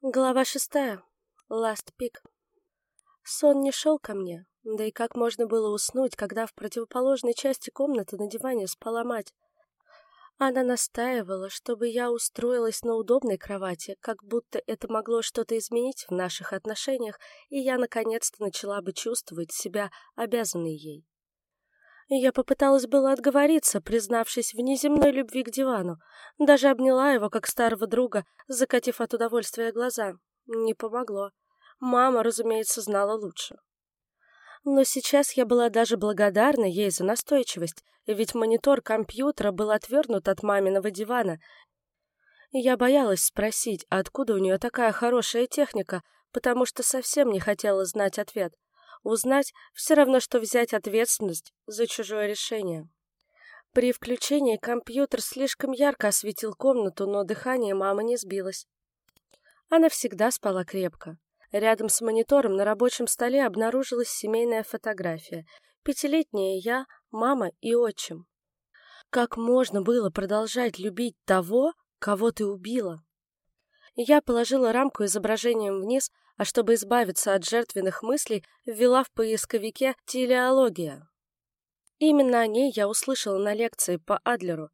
Глава шестая. Last Пик. Сон не шел ко мне, да и как можно было уснуть, когда в противоположной части комнаты на диване спала мать. Она настаивала, чтобы я устроилась на удобной кровати, как будто это могло что-то изменить в наших отношениях, и я наконец-то начала бы чувствовать себя обязанной ей. Я попыталась было отговориться, признавшись в неземной любви к дивану. Даже обняла его, как старого друга, закатив от удовольствия глаза. Не помогло. Мама, разумеется, знала лучше. Но сейчас я была даже благодарна ей за настойчивость, ведь монитор компьютера был отвернут от маминого дивана. Я боялась спросить, откуда у нее такая хорошая техника, потому что совсем не хотела знать ответ. Узнать все равно, что взять ответственность за чужое решение. При включении компьютер слишком ярко осветил комнату, но дыхание мамы не сбилось. Она всегда спала крепко. Рядом с монитором на рабочем столе обнаружилась семейная фотография. Пятилетняя я, мама и отчим. Как можно было продолжать любить того, кого ты убила? Я положила рамку изображением вниз, а чтобы избавиться от жертвенных мыслей, ввела в поисковике «телеология». Именно о ней я услышала на лекции по Адлеру.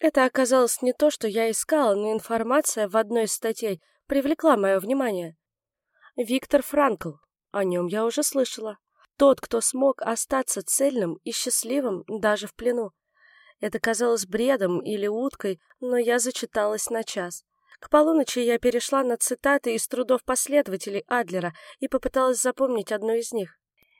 Это оказалось не то, что я искала, но информация в одной из статей привлекла мое внимание. Виктор Франкл, о нем я уже слышала. Тот, кто смог остаться цельным и счастливым даже в плену. Это казалось бредом или уткой, но я зачиталась на час. К полуночи я перешла на цитаты из трудов последователей Адлера и попыталась запомнить одну из них.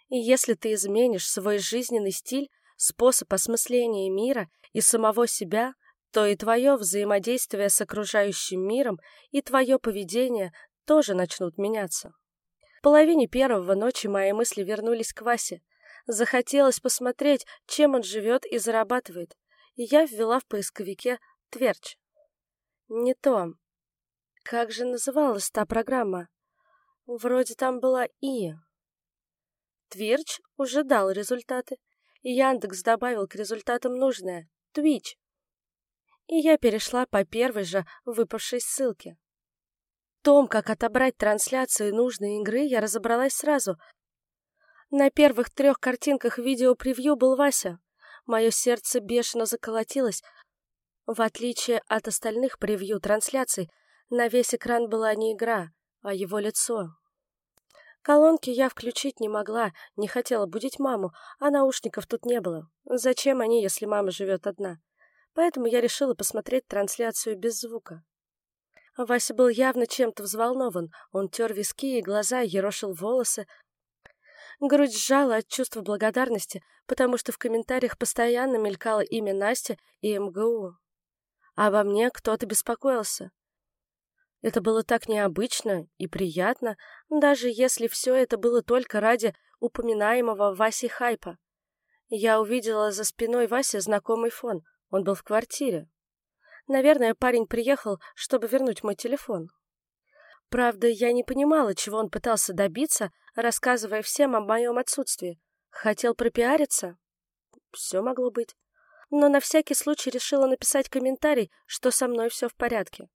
И если ты изменишь свой жизненный стиль, способ осмысления мира и самого себя, то и твое взаимодействие с окружающим миром и твое поведение тоже начнут меняться. В половине первого ночи мои мысли вернулись к Васе. Захотелось посмотреть, чем он живет и зарабатывает, и я ввела в поисковике «Тверч». Не то. Как же называлась та программа? Вроде там была «И». Твирч уже дал результаты, и Яндекс добавил к результатам нужное — Twitch. И я перешла по первой же выпавшей ссылке. В том, как отобрать трансляцию нужной игры, я разобралась сразу. На первых трех картинках видео-превью был Вася. Мое сердце бешено заколотилось. В отличие от остальных превью-трансляций, на весь экран была не игра, а его лицо. Колонки я включить не могла, не хотела будить маму, а наушников тут не было. Зачем они, если мама живет одна? Поэтому я решила посмотреть трансляцию без звука. Вася был явно чем-то взволнован. Он тер виски и глаза, ерошил волосы. Грудь сжала от чувства благодарности, потому что в комментариях постоянно мелькало имя Насти и МГУ. Обо мне кто-то беспокоился. Это было так необычно и приятно, даже если все это было только ради упоминаемого Васи хайпа. Я увидела за спиной Васи знакомый фон. Он был в квартире. Наверное, парень приехал, чтобы вернуть мой телефон. Правда, я не понимала, чего он пытался добиться, рассказывая всем о моем отсутствии. Хотел пропиариться? Все могло быть. Но на всякий случай решила написать комментарий, что со мной все в порядке.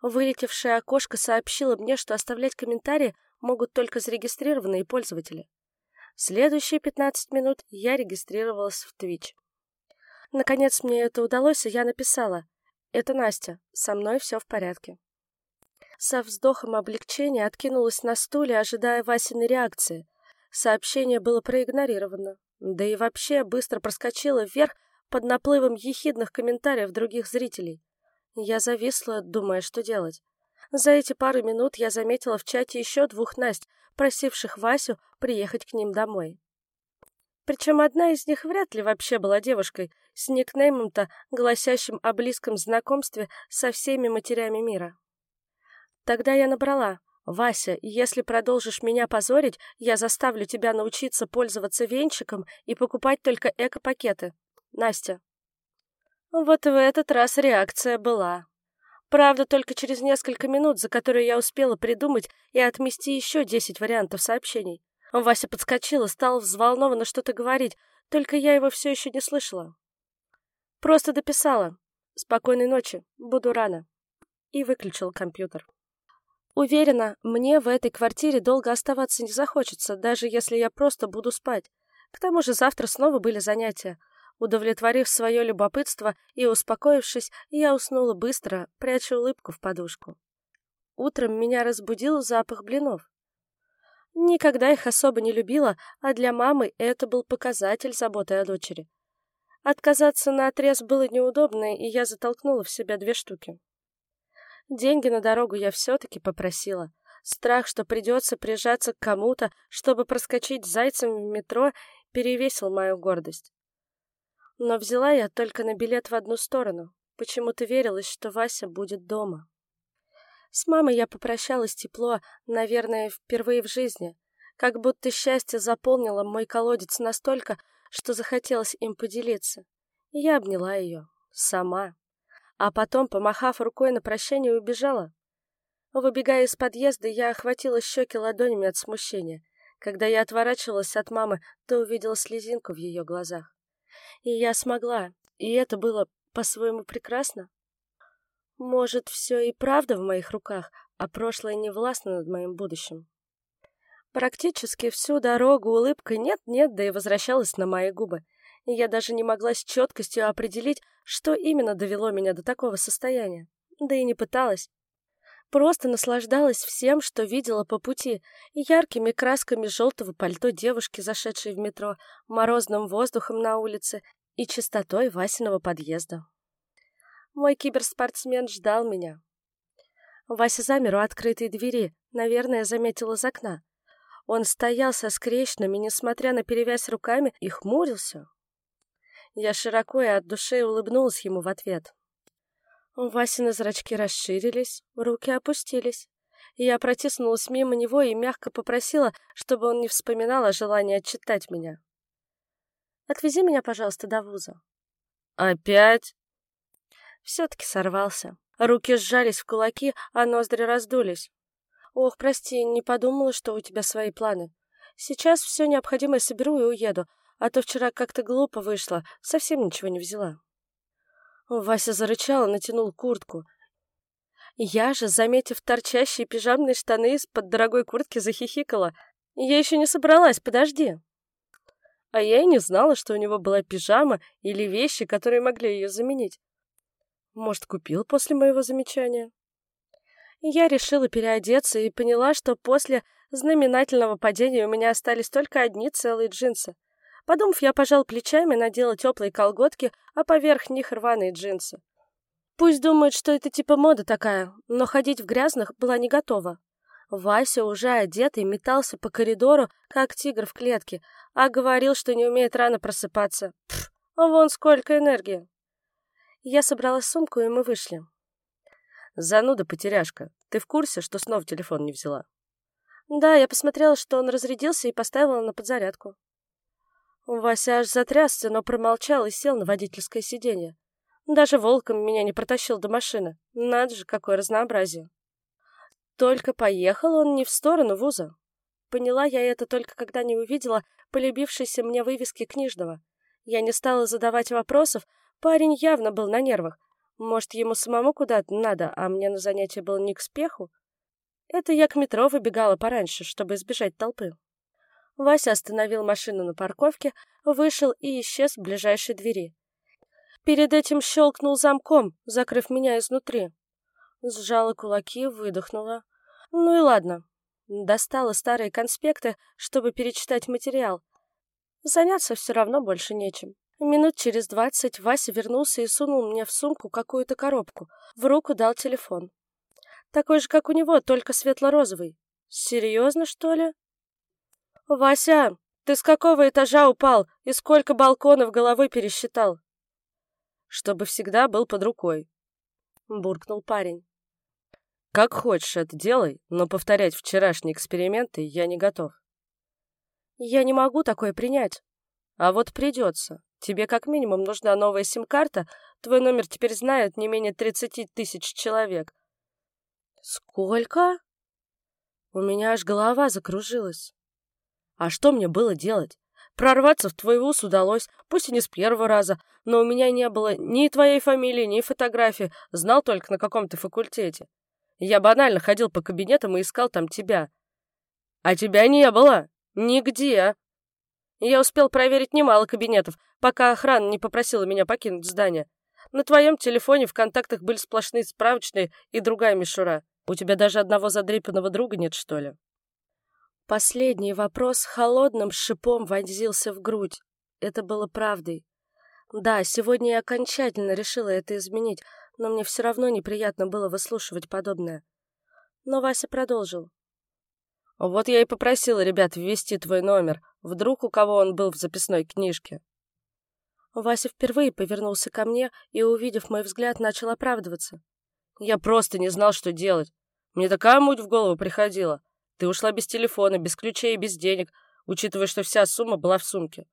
Вылетевшее окошко сообщило мне, что оставлять комментарии могут только зарегистрированные пользователи. Следующие 15 минут я регистрировалась в Twitch. Наконец мне это удалось, и я написала «Это Настя, со мной все в порядке». Со вздохом облегчения откинулась на стуле, ожидая Васиной реакции. Сообщение было проигнорировано. Да и вообще быстро проскочило вверх под наплывом ехидных комментариев других зрителей. Я зависла, думая, что делать. За эти пару минут я заметила в чате еще двух Насть, просивших Васю приехать к ним домой. Причем одна из них вряд ли вообще была девушкой, с никнеймом-то, гласящим о близком знакомстве со всеми матерями мира. Тогда я набрала. «Вася, если продолжишь меня позорить, я заставлю тебя научиться пользоваться венчиком и покупать только эко-пакеты. Настя». Вот в этот раз реакция была. Правда, только через несколько минут, за которые я успела придумать и отмести еще десять вариантов сообщений. Вася подскочил и стал взволнованно что-то говорить, только я его все еще не слышала. Просто дописала. «Спокойной ночи, буду рано». И выключил компьютер. Уверена, мне в этой квартире долго оставаться не захочется, даже если я просто буду спать. К тому же завтра снова были занятия. Удовлетворив свое любопытство и успокоившись, я уснула быстро, пряча улыбку в подушку. Утром меня разбудил запах блинов. Никогда их особо не любила, а для мамы это был показатель заботы о дочери. Отказаться на отрез было неудобно, и я затолкнула в себя две штуки. Деньги на дорогу я все-таки попросила. Страх, что придется прижаться к кому-то, чтобы проскочить зайцем в метро, перевесил мою гордость. Но взяла я только на билет в одну сторону. Почему-то верилась, что Вася будет дома. С мамой я попрощалась тепло, наверное, впервые в жизни. Как будто счастье заполнило мой колодец настолько, что захотелось им поделиться. Я обняла ее. Сама. А потом, помахав рукой на прощание, убежала. Выбегая из подъезда, я охватила щеки ладонями от смущения. Когда я отворачивалась от мамы, то увидела слезинку в ее глазах. И я смогла, и это было по-своему прекрасно. Может, все и правда в моих руках, а прошлое не властно над моим будущим. Практически всю дорогу улыбка нет-нет, да и возвращалась на мои губы. И я даже не могла с четкостью определить, что именно довело меня до такого состояния. Да и не пыталась. Просто наслаждалась всем, что видела по пути, яркими красками желтого пальто девушки, зашедшей в метро, морозным воздухом на улице и чистотой Васиного подъезда. Мой киберспортсмен ждал меня. Вася замер у открытой двери, наверное, заметил из окна. Он стоял со скрещенными, несмотря на перевязь руками, и хмурился. Я широко и от души улыбнулась ему в ответ. У Васины зрачки расширились, руки опустились. Я протиснулась мимо него и мягко попросила, чтобы он не вспоминал о желании отчитать меня. «Отвези меня, пожалуйста, до вуза». «Опять?» Все-таки сорвался. Руки сжались в кулаки, а ноздри раздулись. «Ох, прости, не подумала, что у тебя свои планы. Сейчас все необходимое соберу и уеду, а то вчера как-то глупо вышло, совсем ничего не взяла». Вася зарычал и натянул куртку. Я же, заметив торчащие пижамные штаны из-под дорогой куртки, захихикала. Я еще не собралась, подожди. А я и не знала, что у него была пижама или вещи, которые могли ее заменить. Может, купил после моего замечания? Я решила переодеться и поняла, что после знаменательного падения у меня остались только одни целые джинсы. Подумав, я пожал плечами, надела теплые колготки, а поверх них рваные джинсы. Пусть думают, что это типа мода такая, но ходить в грязных была не готова. Вася, уже одетый, метался по коридору, как тигр в клетке, а говорил, что не умеет рано просыпаться. Пф, а вон сколько энергии. Я собрала сумку, и мы вышли. Зануда потеряшка, ты в курсе, что снова телефон не взяла? Да, я посмотрела, что он разрядился и поставила на подзарядку. Вася аж затрясся, но промолчал и сел на водительское сиденье. Даже волком меня не протащил до машины. Надо же, какое разнообразие. Только поехал он не в сторону вуза. Поняла я это только когда не увидела полюбившейся мне вывески книжного. Я не стала задавать вопросов, парень явно был на нервах. Может, ему самому куда-то надо, а мне на занятие было не к спеху? Это я к метро выбегала пораньше, чтобы избежать толпы. Вася остановил машину на парковке, вышел и исчез в ближайшей двери. Перед этим щелкнул замком, закрыв меня изнутри. Сжала кулаки, выдохнула. Ну и ладно. Достала старые конспекты, чтобы перечитать материал. Заняться все равно больше нечем. Минут через двадцать Вася вернулся и сунул мне в сумку какую-то коробку. В руку дал телефон. Такой же, как у него, только светло-розовый. Серьезно, что ли? «Вася, ты с какого этажа упал и сколько балконов головой пересчитал?» «Чтобы всегда был под рукой», — буркнул парень. «Как хочешь это делай, но повторять вчерашние эксперименты я не готов». «Я не могу такое принять». «А вот придется. Тебе как минимум нужна новая сим-карта, твой номер теперь знают не менее тридцати тысяч человек». «Сколько?» У меня аж голова закружилась. А что мне было делать? Прорваться в твой вуз удалось, пусть и не с первого раза, но у меня не было ни твоей фамилии, ни фотографии, знал только на каком то факультете. Я банально ходил по кабинетам и искал там тебя. А тебя не было. Нигде. Я успел проверить немало кабинетов, пока охрана не попросила меня покинуть здание. На твоем телефоне в контактах были сплошные справочные и другая мишура. У тебя даже одного задрипанного друга нет, что ли? Последний вопрос холодным шипом вонзился в грудь. Это было правдой. Да, сегодня я окончательно решила это изменить, но мне все равно неприятно было выслушивать подобное. Но Вася продолжил. Вот я и попросила ребят ввести твой номер. Вдруг у кого он был в записной книжке. Вася впервые повернулся ко мне и, увидев мой взгляд, начал оправдываться. Я просто не знал, что делать. Мне такая муть в голову приходила. Ты ушла без телефона, без ключей и без денег, учитывая, что вся сумма была в сумке.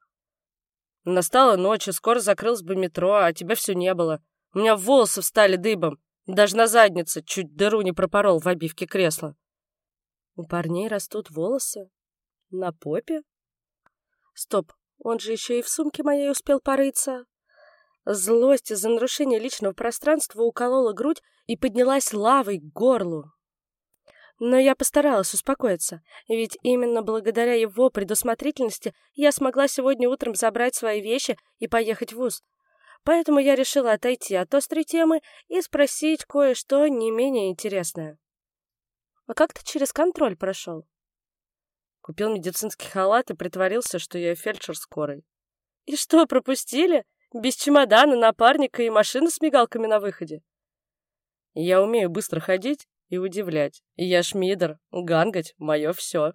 Настала ночь, и скоро закрылось бы метро, а тебя все не было. У меня волосы встали дыбом. Даже на заднице чуть дыру не пропорол в обивке кресла. У парней растут волосы? На попе? Стоп, он же еще и в сумке моей успел порыться. Злость из-за нарушения личного пространства уколола грудь и поднялась лавой к горлу. Но я постаралась успокоиться, ведь именно благодаря его предусмотрительности я смогла сегодня утром забрать свои вещи и поехать в ВУЗ. Поэтому я решила отойти от острой темы и спросить кое-что не менее интересное. «А как ты через контроль прошел?» Купил медицинский халат и притворился, что я фельдшер скорой. «И что, пропустили? Без чемодана, напарника и машины с мигалками на выходе?» «Я умею быстро ходить и удивлять. Я шмидер, гангать — мое все.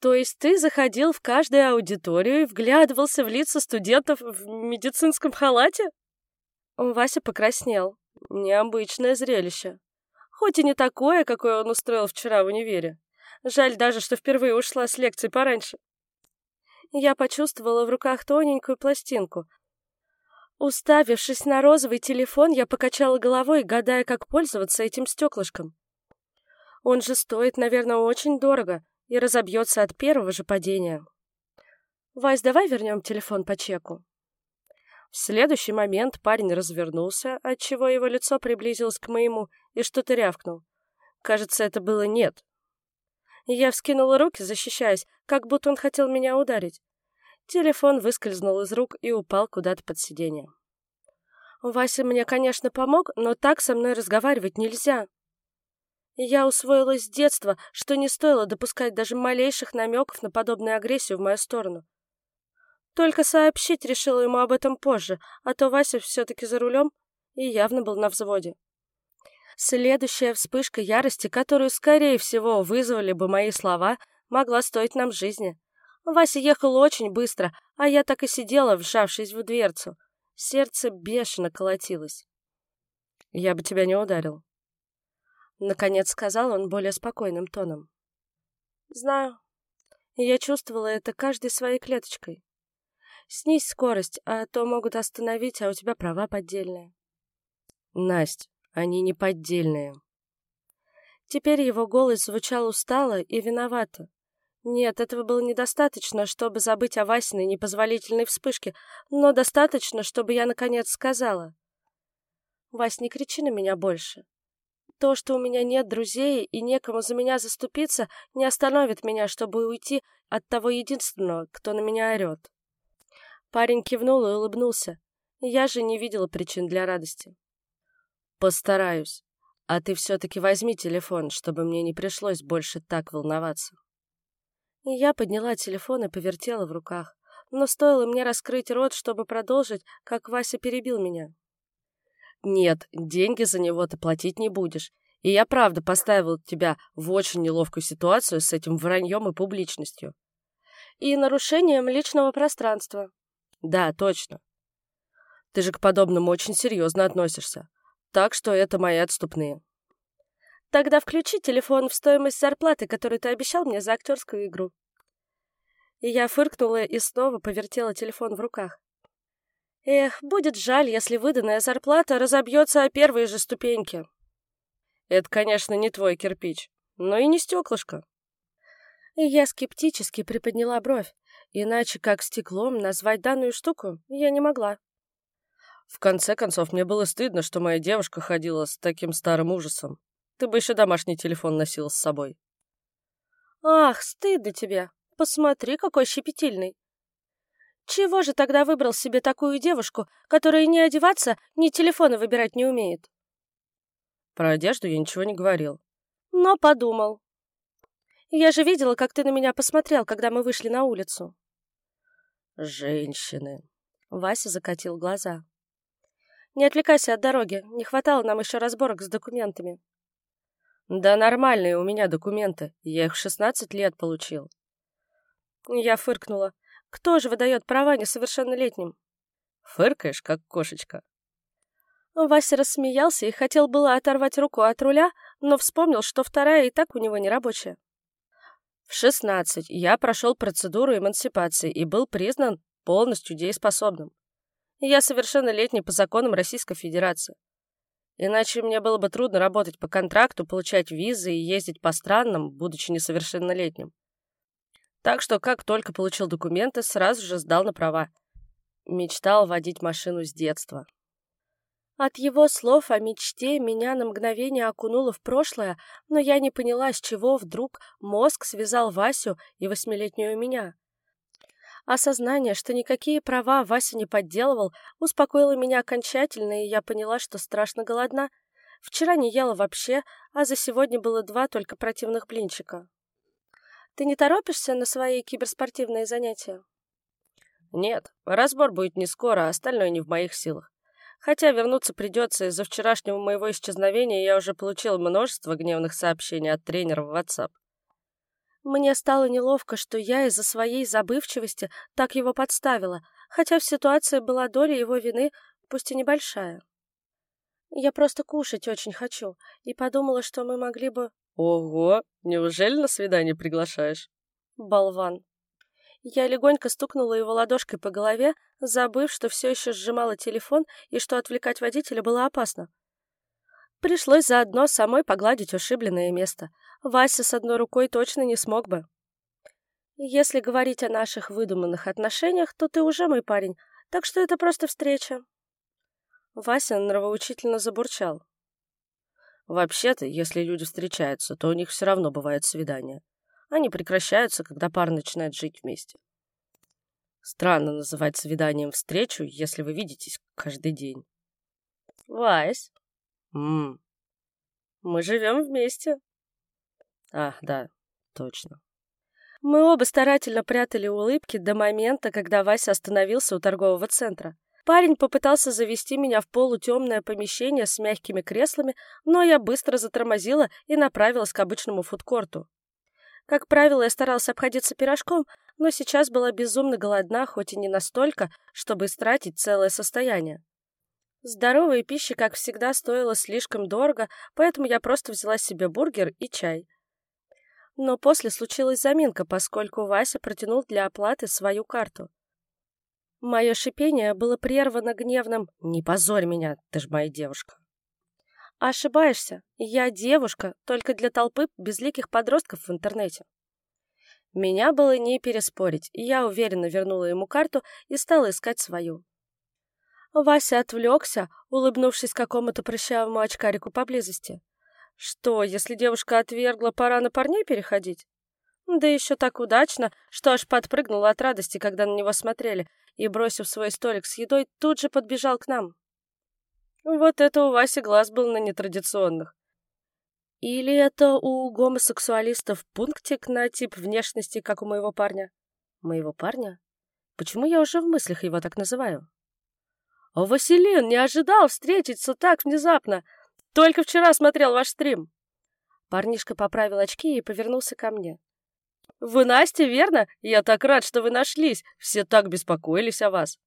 То есть ты заходил в каждую аудиторию и вглядывался в лица студентов в медицинском халате? Вася покраснел. Необычное зрелище. Хоть и не такое, какое он устроил вчера в универе. Жаль даже, что впервые ушла с лекции пораньше. Я почувствовала в руках тоненькую пластинку, Уставившись на розовый телефон, я покачала головой, гадая, как пользоваться этим стеклышком. Он же стоит, наверное, очень дорого и разобьется от первого же падения. Вась, давай вернем телефон по чеку. В следующий момент парень развернулся, отчего его лицо приблизилось к моему, и что-то рявкнул. Кажется, это было «нет». Я вскинула руки, защищаясь, как будто он хотел меня ударить. Телефон выскользнул из рук и упал куда-то под сиденье. Вася мне, конечно, помог, но так со мной разговаривать нельзя. Я усвоила с детства, что не стоило допускать даже малейших намеков на подобную агрессию в мою сторону. Только сообщить решила ему об этом позже, а то Вася все-таки за рулем и явно был на взводе. Следующая вспышка ярости, которую, скорее всего, вызвали бы мои слова, могла стоить нам жизни. Вася ехал очень быстро, а я так и сидела, вжавшись в дверцу. Сердце бешено колотилось. «Я бы тебя не ударил», — наконец сказал он более спокойным тоном. «Знаю. Я чувствовала это каждой своей клеточкой. Снизь скорость, а то могут остановить, а у тебя права поддельные». «Насть, они не поддельные». Теперь его голос звучал устало и виновато. Нет, этого было недостаточно, чтобы забыть о Васиной непозволительной вспышке, но достаточно, чтобы я наконец сказала. «Вась, не кричи на меня больше. То, что у меня нет друзей и некому за меня заступиться, не остановит меня, чтобы уйти от того единственного, кто на меня орет». Парень кивнул и улыбнулся. Я же не видела причин для радости. «Постараюсь. А ты все-таки возьми телефон, чтобы мне не пришлось больше так волноваться». Я подняла телефон и повертела в руках. Но стоило мне раскрыть рот, чтобы продолжить, как Вася перебил меня. «Нет, деньги за него ты платить не будешь. И я правда поставил тебя в очень неловкую ситуацию с этим враньем и публичностью». «И нарушением личного пространства». «Да, точно. Ты же к подобному очень серьезно относишься. Так что это мои отступные». Тогда включи телефон в стоимость зарплаты, которую ты обещал мне за актерскую игру. И я фыркнула и снова повертела телефон в руках. Эх, будет жаль, если выданная зарплата разобьется о первые же ступеньки. Это, конечно, не твой кирпич, но и не стеклышко. И я скептически приподняла бровь, иначе как стеклом назвать данную штуку я не могла. В конце концов, мне было стыдно, что моя девушка ходила с таким старым ужасом. Ты бы еще домашний телефон носил с собой. Ах, стыдно тебе. Посмотри, какой щепетильный. Чего же тогда выбрал себе такую девушку, которая ни одеваться, ни телефоны выбирать не умеет? Про одежду я ничего не говорил. Но подумал. Я же видела, как ты на меня посмотрел, когда мы вышли на улицу. Женщины. Вася закатил глаза. Не отвлекайся от дороги, не хватало нам еще разборок с документами. Да нормальные у меня документы, я их в 16 лет получил. Я фыркнула. Кто же выдает права несовершеннолетним? Фыркаешь, как кошечка. Вася рассмеялся и хотел было оторвать руку от руля, но вспомнил, что вторая и так у него нерабочая. В 16 я прошел процедуру эмансипации и был признан полностью дееспособным. Я совершеннолетний по законам Российской Федерации. Иначе мне было бы трудно работать по контракту, получать визы и ездить по странам, будучи несовершеннолетним. Так что, как только получил документы, сразу же сдал на права. Мечтал водить машину с детства. От его слов о мечте меня на мгновение окунуло в прошлое, но я не поняла, с чего вдруг мозг связал Васю и восьмилетнюю меня. Осознание, что никакие права Вася не подделывал, успокоило меня окончательно, и я поняла, что страшно голодна. Вчера не ела вообще, а за сегодня было два только противных блинчика. Ты не торопишься на свои киберспортивные занятия? Нет, разбор будет не скоро, а остальное не в моих силах. Хотя вернуться придется, из-за вчерашнего моего исчезновения я уже получил множество гневных сообщений от тренера в WhatsApp. Мне стало неловко, что я из-за своей забывчивости так его подставила, хотя в ситуации была доля его вины, пусть и небольшая. Я просто кушать очень хочу, и подумала, что мы могли бы... Ого, неужели на свидание приглашаешь? Болван. Я легонько стукнула его ладошкой по голове, забыв, что все еще сжимала телефон и что отвлекать водителя было опасно. Пришлось заодно самой погладить ушибленное место. Вася с одной рукой точно не смог бы. Если говорить о наших выдуманных отношениях, то ты уже мой парень, так что это просто встреча. Вася нравоучительно забурчал. Вообще-то, если люди встречаются, то у них все равно бывает свидание. Они прекращаются, когда пара начинает жить вместе. Странно называть свиданием встречу, если вы видитесь каждый день. Вась, Ммм, мы живем вместе. А, да, точно. Мы оба старательно прятали улыбки до момента, когда Вася остановился у торгового центра. Парень попытался завести меня в полутемное помещение с мягкими креслами, но я быстро затормозила и направилась к обычному фудкорту. Как правило, я старался обходиться пирожком, но сейчас была безумно голодна, хоть и не настолько, чтобы истратить целое состояние. Здоровая пища, как всегда, стоила слишком дорого, поэтому я просто взяла себе бургер и чай. Но после случилась заминка, поскольку Вася протянул для оплаты свою карту. Мое шипение было прервано гневным «Не позорь меня, ты ж моя девушка». Ошибаешься, я девушка, только для толпы безликих подростков в интернете. Меня было не переспорить, и я уверенно вернула ему карту и стала искать свою. Вася отвлекся, улыбнувшись какому-то прыщавому очкарику поблизости. Что, если девушка отвергла, пора на парней переходить? Да еще так удачно, что аж подпрыгнул от радости, когда на него смотрели, и, бросив свой столик с едой, тут же подбежал к нам. Вот это у Васи глаз был на нетрадиционных. Или это у гомосексуалистов пунктик на тип внешности, как у моего парня? Моего парня? Почему я уже в мыслях его так называю? «О, Василин, не ожидал встретиться так внезапно! Только вчера смотрел ваш стрим!» Парнишка поправил очки и повернулся ко мне. «Вы Настя, верно? Я так рад, что вы нашлись. Все так беспокоились о вас».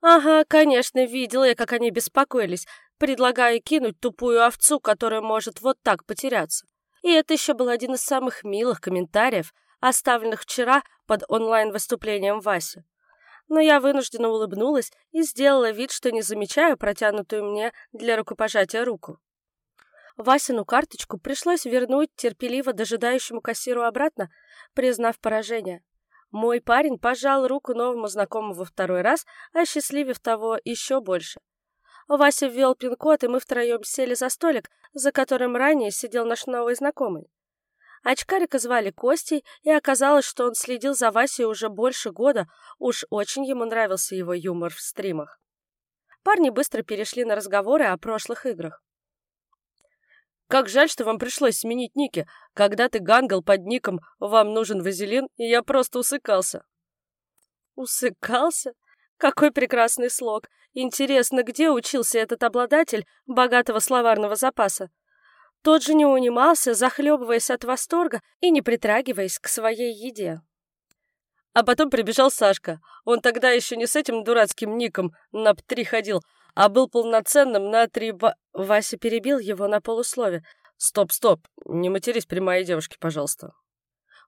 «Ага, конечно, видела я, как они беспокоились, предлагая кинуть тупую овцу, которая может вот так потеряться. И это еще был один из самых милых комментариев, оставленных вчера под онлайн-выступлением Васи но я вынужденно улыбнулась и сделала вид, что не замечаю протянутую мне для рукопожатия руку. Васину карточку пришлось вернуть терпеливо дожидающему кассиру обратно, признав поражение. Мой парень пожал руку новому знакомому во второй раз, осчастливив того еще больше. Вася ввел пин-код, и мы втроем сели за столик, за которым ранее сидел наш новый знакомый. Очкарика звали Костей, и оказалось, что он следил за Васей уже больше года, уж очень ему нравился его юмор в стримах. Парни быстро перешли на разговоры о прошлых играх. «Как жаль, что вам пришлось сменить ники. Когда ты гангал под ником «Вам нужен вазелин», и я просто усыкался». «Усыкался? Какой прекрасный слог! Интересно, где учился этот обладатель богатого словарного запаса? Тот же не унимался, захлебываясь от восторга и не притрагиваясь к своей еде. А потом прибежал Сашка. Он тогда еще не с этим дурацким ником на три ходил, а был полноценным на три ба... Вася перебил его на полуслове. «Стоп, стоп, не матерись при моей девушке, пожалуйста».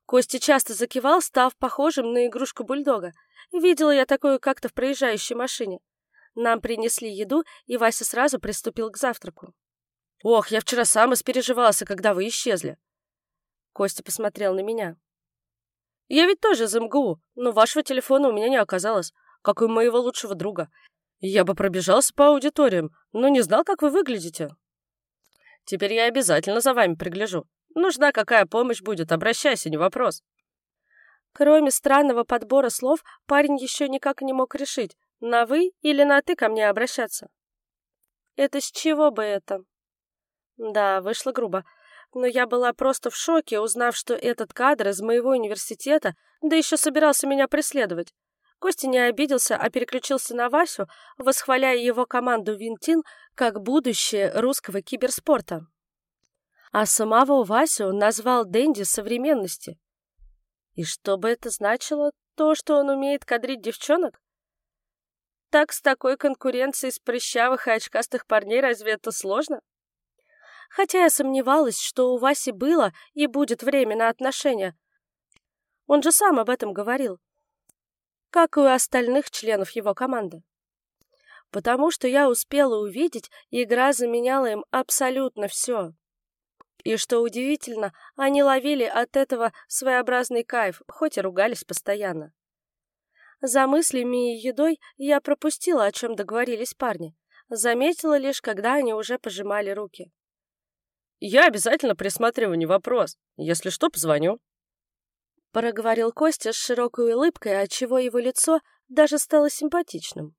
Костя часто закивал, став похожим на игрушку бульдога. Видела я такую как-то в проезжающей машине. Нам принесли еду, и Вася сразу приступил к завтраку. «Ох, я вчера сам испереживался, когда вы исчезли!» Костя посмотрел на меня. «Я ведь тоже из МГУ, но вашего телефона у меня не оказалось, как и моего лучшего друга. Я бы пробежался по аудиториям, но не знал, как вы выглядите. Теперь я обязательно за вами пригляжу. Нужна какая помощь будет, обращайся, не вопрос». Кроме странного подбора слов, парень еще никак не мог решить, на «вы» или на «ты» ко мне обращаться. «Это с чего бы это?» Да, вышло грубо. Но я была просто в шоке, узнав, что этот кадр из моего университета, да еще собирался меня преследовать. Костя не обиделся, а переключился на Васю, восхваляя его команду «Винтин» как будущее русского киберспорта. А самого Васю назвал Дэнди современности. И что бы это значило? То, что он умеет кадрить девчонок? Так с такой конкуренцией с прыщавых и очкастых парней разве это сложно? Хотя я сомневалась, что у Васи было и будет время на отношения. Он же сам об этом говорил. Как и у остальных членов его команды. Потому что я успела увидеть, игра заменяла им абсолютно все. И что удивительно, они ловили от этого своеобразный кайф, хоть и ругались постоянно. За мыслями и едой я пропустила, о чем договорились парни. Заметила лишь, когда они уже пожимали руки. Я обязательно присматриваю, не вопрос. Если что, позвоню. Проговорил Костя с широкой улыбкой, отчего его лицо даже стало симпатичным.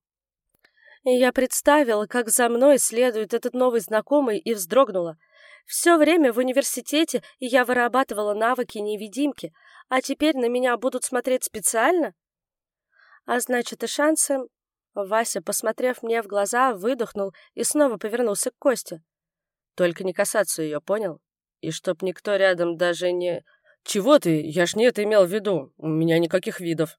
Я представила, как за мной следует этот новый знакомый, и вздрогнула. Все время в университете я вырабатывала навыки невидимки, а теперь на меня будут смотреть специально? А значит, и шансы... Вася, посмотрев мне в глаза, выдохнул и снова повернулся к Косте. Только не касаться ее, понял? И чтоб никто рядом даже не... Чего ты? Я ж не это имел в виду. У меня никаких видов.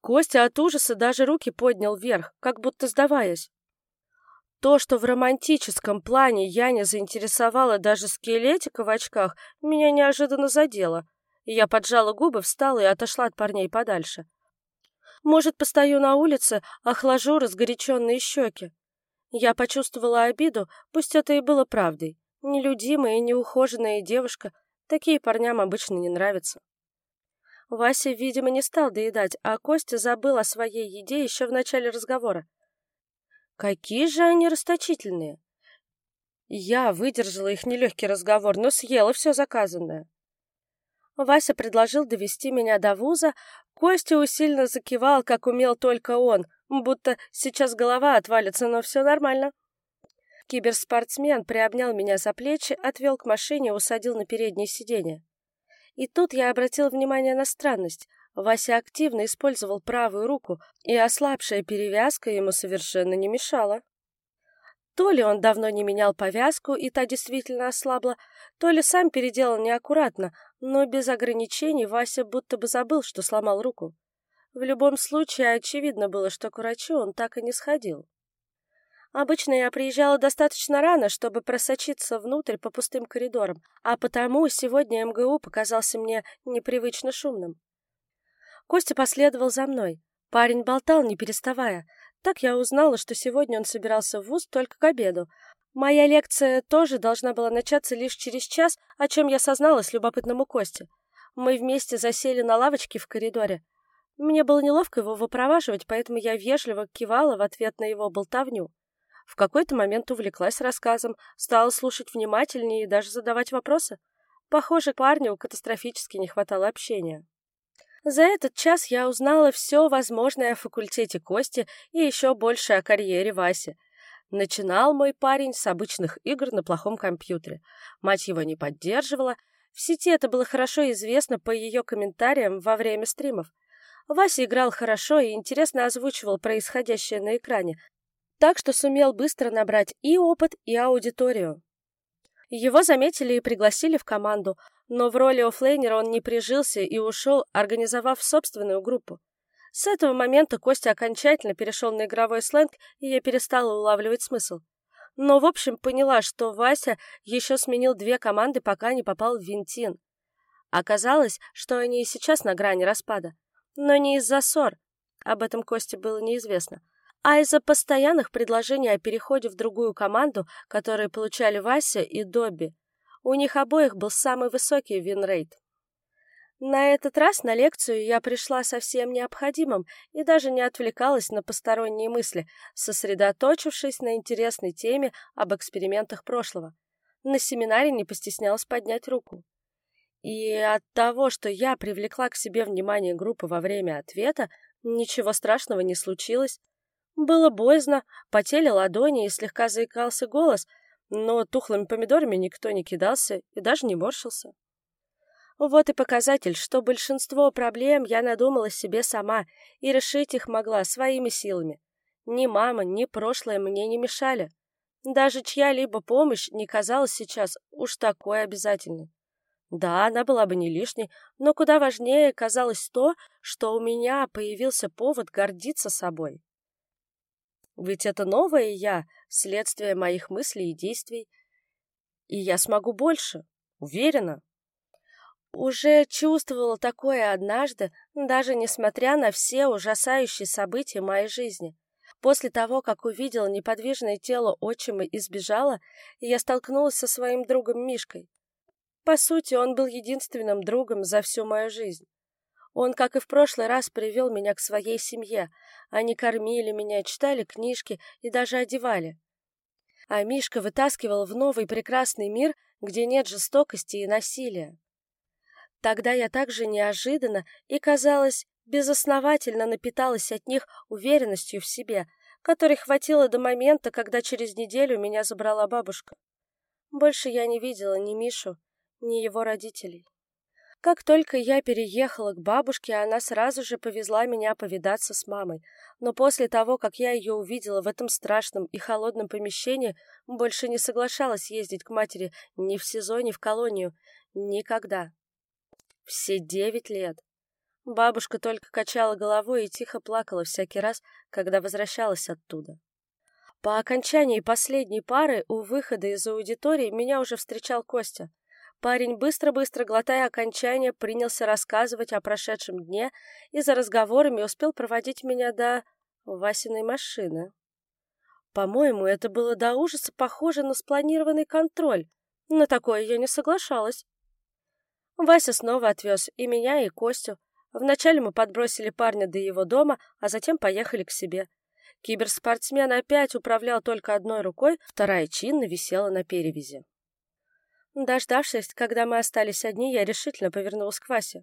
Костя от ужаса даже руки поднял вверх, как будто сдаваясь. То, что в романтическом плане я не заинтересовала даже скелетика в очках, меня неожиданно задело. Я поджала губы, встала и отошла от парней подальше. Может, постою на улице, охлажу разгоряченные щеки. Я почувствовала обиду, пусть это и было правдой. Нелюдимая и неухоженная девушка, такие парням обычно не нравятся. Вася, видимо, не стал доедать, а Костя забыл о своей еде еще в начале разговора. Какие же они расточительные! Я выдержала их нелегкий разговор, но съела все заказанное. Вася предложил довести меня до вуза, Костя усиленно закивал, как умел только он, будто сейчас голова отвалится, но все нормально. Киберспортсмен приобнял меня за плечи, отвел к машине, усадил на переднее сиденье. И тут я обратил внимание на странность. Вася активно использовал правую руку, и ослабшая перевязка ему совершенно не мешала. То ли он давно не менял повязку, и та действительно ослабла, то ли сам переделал неаккуратно, но без ограничений Вася будто бы забыл, что сломал руку. В любом случае, очевидно было, что к врачу он так и не сходил. Обычно я приезжала достаточно рано, чтобы просочиться внутрь по пустым коридорам, а потому сегодня МГУ показался мне непривычно шумным. Костя последовал за мной. Парень болтал, не переставая. Так я узнала, что сегодня он собирался в вуз только к обеду. Моя лекция тоже должна была начаться лишь через час, о чем я созналась любопытному Косте. Мы вместе засели на лавочке в коридоре. Мне было неловко его выпроваживать, поэтому я вежливо кивала в ответ на его болтовню. В какой-то момент увлеклась рассказом, стала слушать внимательнее и даже задавать вопросы. Похоже, парню катастрофически не хватало общения. За этот час я узнала все возможное о факультете Кости и еще больше о карьере Васи. Начинал мой парень с обычных игр на плохом компьютере. Мать его не поддерживала. В сети это было хорошо известно по ее комментариям во время стримов. Вася играл хорошо и интересно озвучивал происходящее на экране, так что сумел быстро набрать и опыт, и аудиторию. Его заметили и пригласили в команду, но в роли оффлейнера он не прижился и ушел, организовав собственную группу. С этого момента Костя окончательно перешел на игровой сленг, и я перестала улавливать смысл. Но, в общем, поняла, что Вася еще сменил две команды, пока не попал в Винтин. Оказалось, что они и сейчас на грани распада. Но не из-за ссор, об этом Косте было неизвестно, а из-за постоянных предложений о переходе в другую команду, которые получали Вася и Добби. У них обоих был самый высокий винрейт. На этот раз на лекцию я пришла со всем необходимым и даже не отвлекалась на посторонние мысли, сосредоточившись на интересной теме об экспериментах прошлого. На семинаре не постеснялась поднять руку. И от того, что я привлекла к себе внимание группы во время ответа, ничего страшного не случилось. Было боязно, потели ладони и слегка заикался голос, но тухлыми помидорами никто не кидался и даже не морщился. Вот и показатель, что большинство проблем я надумала себе сама и решить их могла своими силами. Ни мама, ни прошлое мне не мешали. Даже чья-либо помощь не казалась сейчас уж такой обязательной. Да, она была бы не лишней, но куда важнее казалось то, что у меня появился повод гордиться собой. Ведь это новое я, следствие моих мыслей и действий. И я смогу больше, уверена. Уже чувствовала такое однажды, даже несмотря на все ужасающие события моей жизни. После того, как увидела неподвижное тело отчима и сбежала, я столкнулась со своим другом Мишкой. По сути, он был единственным другом за всю мою жизнь. Он, как и в прошлый раз, привел меня к своей семье. Они кормили меня, читали книжки и даже одевали. А Мишка вытаскивал в новый прекрасный мир, где нет жестокости и насилия. Тогда я также неожиданно и, казалось, безосновательно напиталась от них уверенностью в себе, которой хватило до момента, когда через неделю меня забрала бабушка. Больше я не видела ни Мишу, ни его родителей. Как только я переехала к бабушке, она сразу же повезла меня повидаться с мамой. Но после того, как я ее увидела в этом страшном и холодном помещении, больше не соглашалась ездить к матери ни в СИЗО, ни в колонию. Никогда. Все девять лет. Бабушка только качала головой и тихо плакала всякий раз, когда возвращалась оттуда. По окончании последней пары у выхода из аудитории меня уже встречал Костя. Парень, быстро-быстро глотая окончание, принялся рассказывать о прошедшем дне и за разговорами успел проводить меня до Васиной машины. По-моему, это было до ужаса похоже на спланированный контроль. На такое я не соглашалась. Вася снова отвез и меня, и Костю. Вначале мы подбросили парня до его дома, а затем поехали к себе. Киберспортсмен опять управлял только одной рукой, вторая чинно висела на перевязи. Дождавшись, когда мы остались одни, я решительно повернулась к Васе.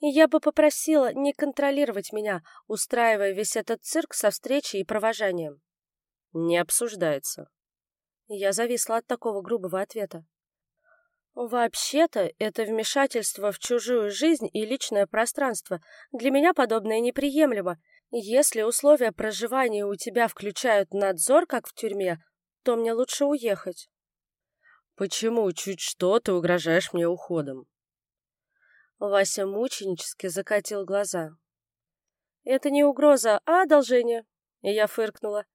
Я бы попросила не контролировать меня, устраивая весь этот цирк со встречей и провожанием. Не обсуждается. Я зависла от такого грубого ответа. Вообще-то, это вмешательство в чужую жизнь и личное пространство. Для меня подобное неприемлемо. Если условия проживания у тебя включают надзор, как в тюрьме, то мне лучше уехать. Почему чуть что ты угрожаешь мне уходом? Вася мученически закатил глаза. Это не угроза, а одолжение. Я фыркнула.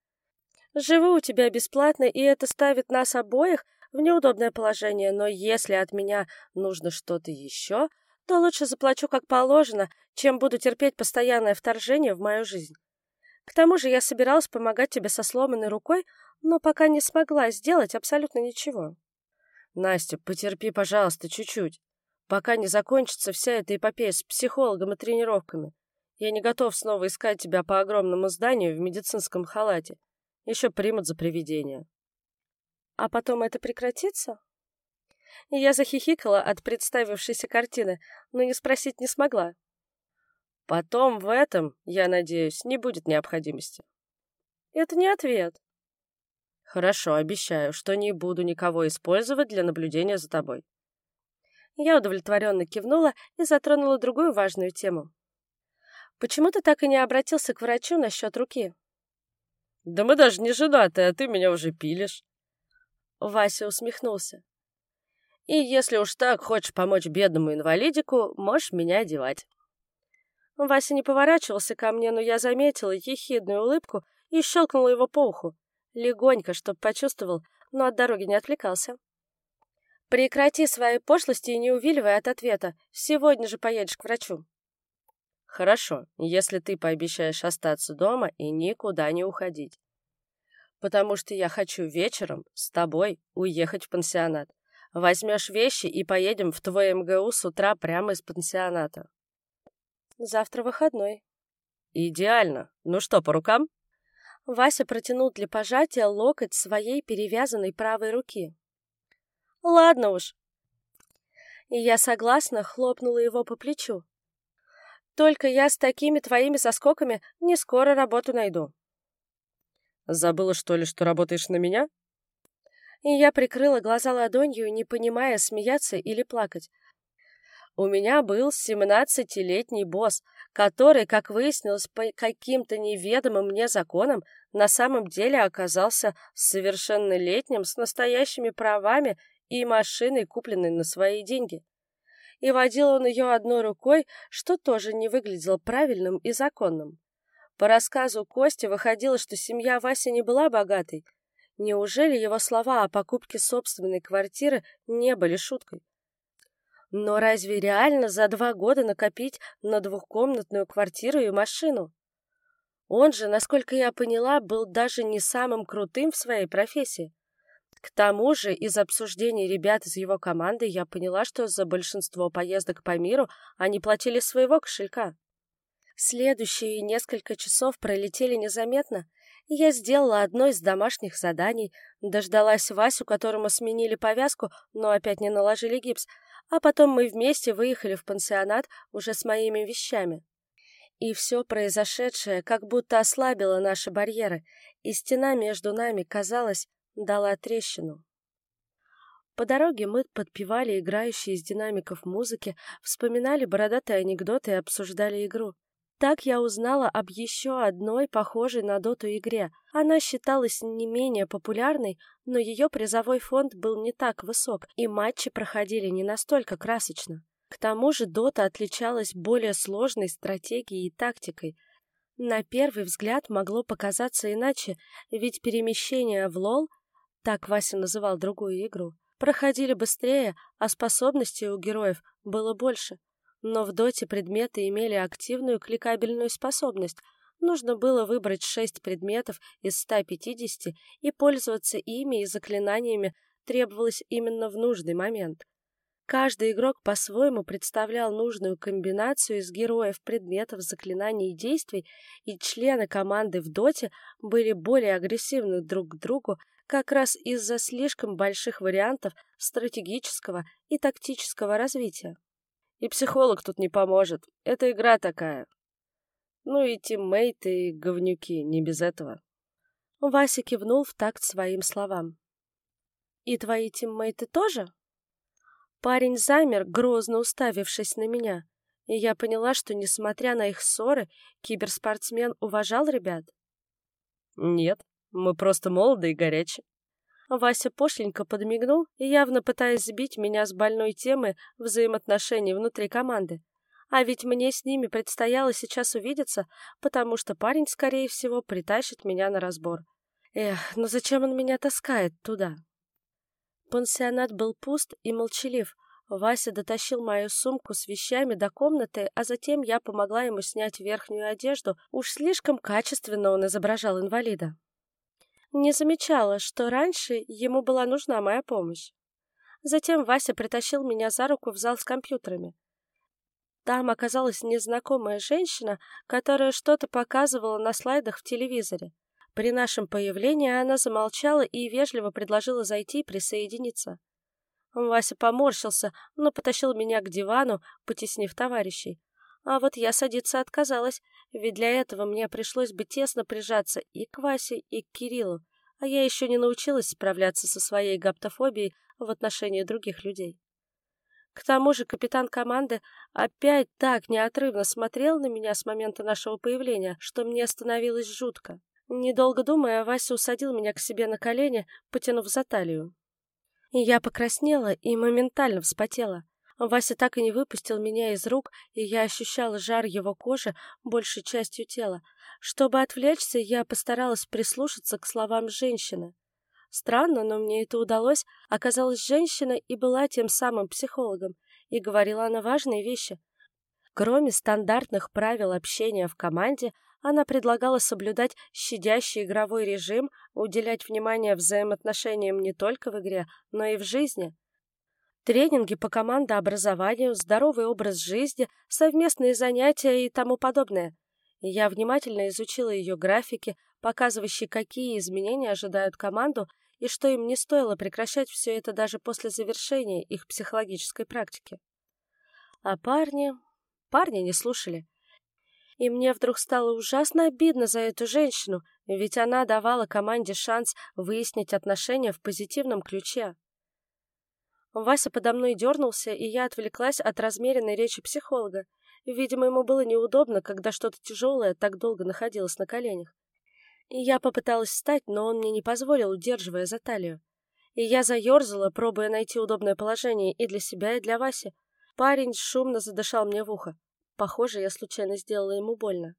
Живу у тебя бесплатно, и это ставит нас обоих в неудобное положение, но если от меня нужно что-то еще, то лучше заплачу как положено, чем буду терпеть постоянное вторжение в мою жизнь. К тому же я собиралась помогать тебе со сломанной рукой, но пока не смогла сделать абсолютно ничего. Настя, потерпи, пожалуйста, чуть-чуть, пока не закончится вся эта эпопея с психологом и тренировками. Я не готов снова искать тебя по огромному зданию в медицинском халате. Еще примут за привидение. А потом это прекратится? Я захихикала от представившейся картины, но не спросить не смогла. Потом в этом, я надеюсь, не будет необходимости. Это не ответ. Хорошо, обещаю, что не буду никого использовать для наблюдения за тобой. Я удовлетворенно кивнула и затронула другую важную тему. Почему ты так и не обратился к врачу насчет руки? Да мы даже не женаты, а ты меня уже пилишь. Вася усмехнулся. И если уж так хочешь помочь бедному инвалидику, можешь меня одевать. Вася не поворачивался ко мне, но я заметила ехидную улыбку и щелкнула его по уху. Легонько, чтоб почувствовал, но от дороги не отвлекался. Прекрати свои пошлости и не увиливай от ответа. Сегодня же поедешь к врачу. Хорошо, если ты пообещаешь остаться дома и никуда не уходить. Потому что я хочу вечером с тобой уехать в пансионат. Возьмешь вещи и поедем в твой МГУ с утра прямо из пансионата. Завтра выходной. Идеально. Ну что, по рукам? Вася протянул для пожатия локоть своей перевязанной правой руки. Ладно уж. И я согласно хлопнула его по плечу. Только я с такими твоими соскоками не скоро работу найду. Забыла, что ли, что работаешь на меня? И я прикрыла глаза ладонью, не понимая, смеяться или плакать. У меня был семнадцатилетний босс, который, как выяснилось по каким-то неведомым мне законам, на самом деле оказался совершеннолетним с настоящими правами и машиной, купленной на свои деньги. И водил он ее одной рукой, что тоже не выглядело правильным и законным. По рассказу Кости выходило, что семья Васи не была богатой. Неужели его слова о покупке собственной квартиры не были шуткой? Но разве реально за два года накопить на двухкомнатную квартиру и машину? Он же, насколько я поняла, был даже не самым крутым в своей профессии. К тому же, из обсуждений ребят из его команды я поняла, что за большинство поездок по миру они платили своего кошелька. Следующие несколько часов пролетели незаметно, я сделала одно из домашних заданий, дождалась Васю, которому сменили повязку, но опять не наложили гипс, а потом мы вместе выехали в пансионат уже с моими вещами. И все произошедшее как будто ослабило наши барьеры, и стена между нами, казалось, дала трещину. По дороге мы подпевали играющие из динамиков музыки, вспоминали бородатые анекдоты и обсуждали игру. Так я узнала об еще одной похожей на доту игре. Она считалась не менее популярной, но ее призовой фонд был не так высок, и матчи проходили не настолько красочно. К тому же дота отличалась более сложной стратегией и тактикой. На первый взгляд могло показаться иначе, ведь перемещения в лол, так Вася называл другую игру, проходили быстрее, а способностей у героев было больше. Но в доте предметы имели активную кликабельную способность. Нужно было выбрать шесть предметов из 150 и пользоваться ими и заклинаниями требовалось именно в нужный момент. Каждый игрок по-своему представлял нужную комбинацию из героев, предметов, заклинаний и действий, и члены команды в доте были более агрессивны друг к другу как раз из-за слишком больших вариантов стратегического и тактического развития. И психолог тут не поможет. Это игра такая. Ну и тиммейты и говнюки, не без этого. Вася кивнул в такт своим словам. «И твои тиммейты тоже?» Парень замер, грозно уставившись на меня, и я поняла, что, несмотря на их ссоры, киберспортсмен уважал ребят. «Нет, мы просто молоды и горячие. Вася пошленько подмигнул, явно пытаясь сбить меня с больной темы взаимоотношений внутри команды. А ведь мне с ними предстояло сейчас увидеться, потому что парень, скорее всего, притащит меня на разбор. Эх, ну зачем он меня таскает туда? Пансионат был пуст и молчалив. Вася дотащил мою сумку с вещами до комнаты, а затем я помогла ему снять верхнюю одежду. Уж слишком качественно он изображал инвалида не замечала, что раньше ему была нужна моя помощь. Затем Вася притащил меня за руку в зал с компьютерами. Там оказалась незнакомая женщина, которая что-то показывала на слайдах в телевизоре. При нашем появлении она замолчала и вежливо предложила зайти и присоединиться. Вася поморщился, но потащил меня к дивану, потеснив товарищей. А вот я садиться отказалась, ведь для этого мне пришлось бы тесно прижаться и к Васе, и к Кириллу, а я еще не научилась справляться со своей гаптофобией в отношении других людей. К тому же капитан команды опять так неотрывно смотрел на меня с момента нашего появления, что мне становилось жутко. Недолго думая, Вася усадил меня к себе на колени, потянув за талию. Я покраснела и моментально вспотела. Вася так и не выпустил меня из рук, и я ощущала жар его кожи большей частью тела. Чтобы отвлечься, я постаралась прислушаться к словам женщины. Странно, но мне это удалось. Оказалась женщина и была тем самым психологом, и говорила она важные вещи. Кроме стандартных правил общения в команде, она предлагала соблюдать щадящий игровой режим, уделять внимание взаимоотношениям не только в игре, но и в жизни. Тренинги по командообразованию, здоровый образ жизни, совместные занятия и тому подобное. Я внимательно изучила ее графики, показывающие, какие изменения ожидают команду и что им не стоило прекращать все это даже после завершения их психологической практики. А парни... парни не слушали. И мне вдруг стало ужасно обидно за эту женщину, ведь она давала команде шанс выяснить отношения в позитивном ключе. Вася подо мной дернулся, и я отвлеклась от размеренной речи психолога. Видимо, ему было неудобно, когда что-то тяжелое так долго находилось на коленях. Я попыталась встать, но он мне не позволил, удерживая за талию. И я заерзала, пробуя найти удобное положение и для себя, и для Васи. Парень шумно задышал мне в ухо. Похоже, я случайно сделала ему больно.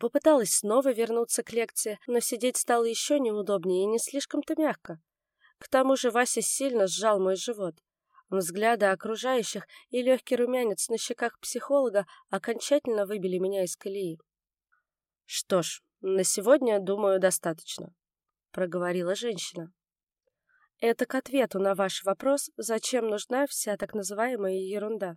Попыталась снова вернуться к лекции, но сидеть стало еще неудобнее и не слишком-то мягко. К тому же Вася сильно сжал мой живот. Взгляды окружающих и легкий румянец на щеках психолога окончательно выбили меня из колеи. Что ж, «На сегодня, думаю, достаточно», — проговорила женщина. «Это к ответу на ваш вопрос, зачем нужна вся так называемая ерунда».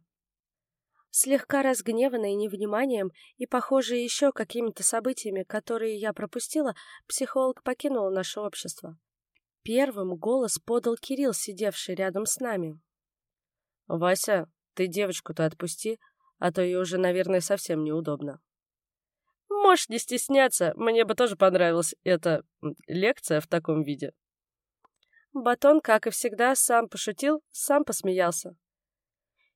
Слегка разгневанной невниманием и, похоже, еще какими-то событиями, которые я пропустила, психолог покинул наше общество. Первым голос подал Кирилл, сидевший рядом с нами. «Вася, ты девочку-то отпусти, а то ей уже, наверное, совсем неудобно». Можешь не стесняться, мне бы тоже понравилась эта лекция в таком виде. Батон, как и всегда, сам пошутил, сам посмеялся.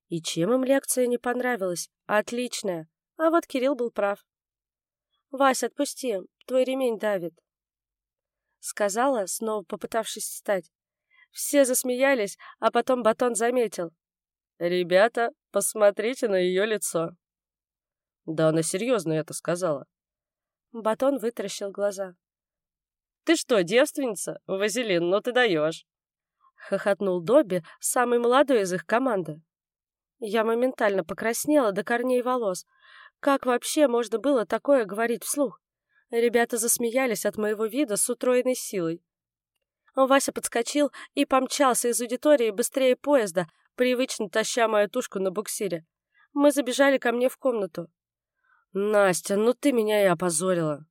И чем им лекция не понравилась? Отличная. А вот Кирилл был прав. «Вась, отпусти, твой ремень давит», — сказала, снова попытавшись встать. Все засмеялись, а потом Батон заметил. «Ребята, посмотрите на ее лицо». Да она серьезно это сказала. Батон вытаращил глаза. «Ты что, девственница? Вазелин, ну ты даешь!» Хохотнул Добби, самый молодой из их команды. Я моментально покраснела до корней волос. Как вообще можно было такое говорить вслух? Ребята засмеялись от моего вида с утроенной силой. Вася подскочил и помчался из аудитории быстрее поезда, привычно таща мою тушку на буксире. Мы забежали ко мне в комнату. «Настя, ну ты меня и опозорила».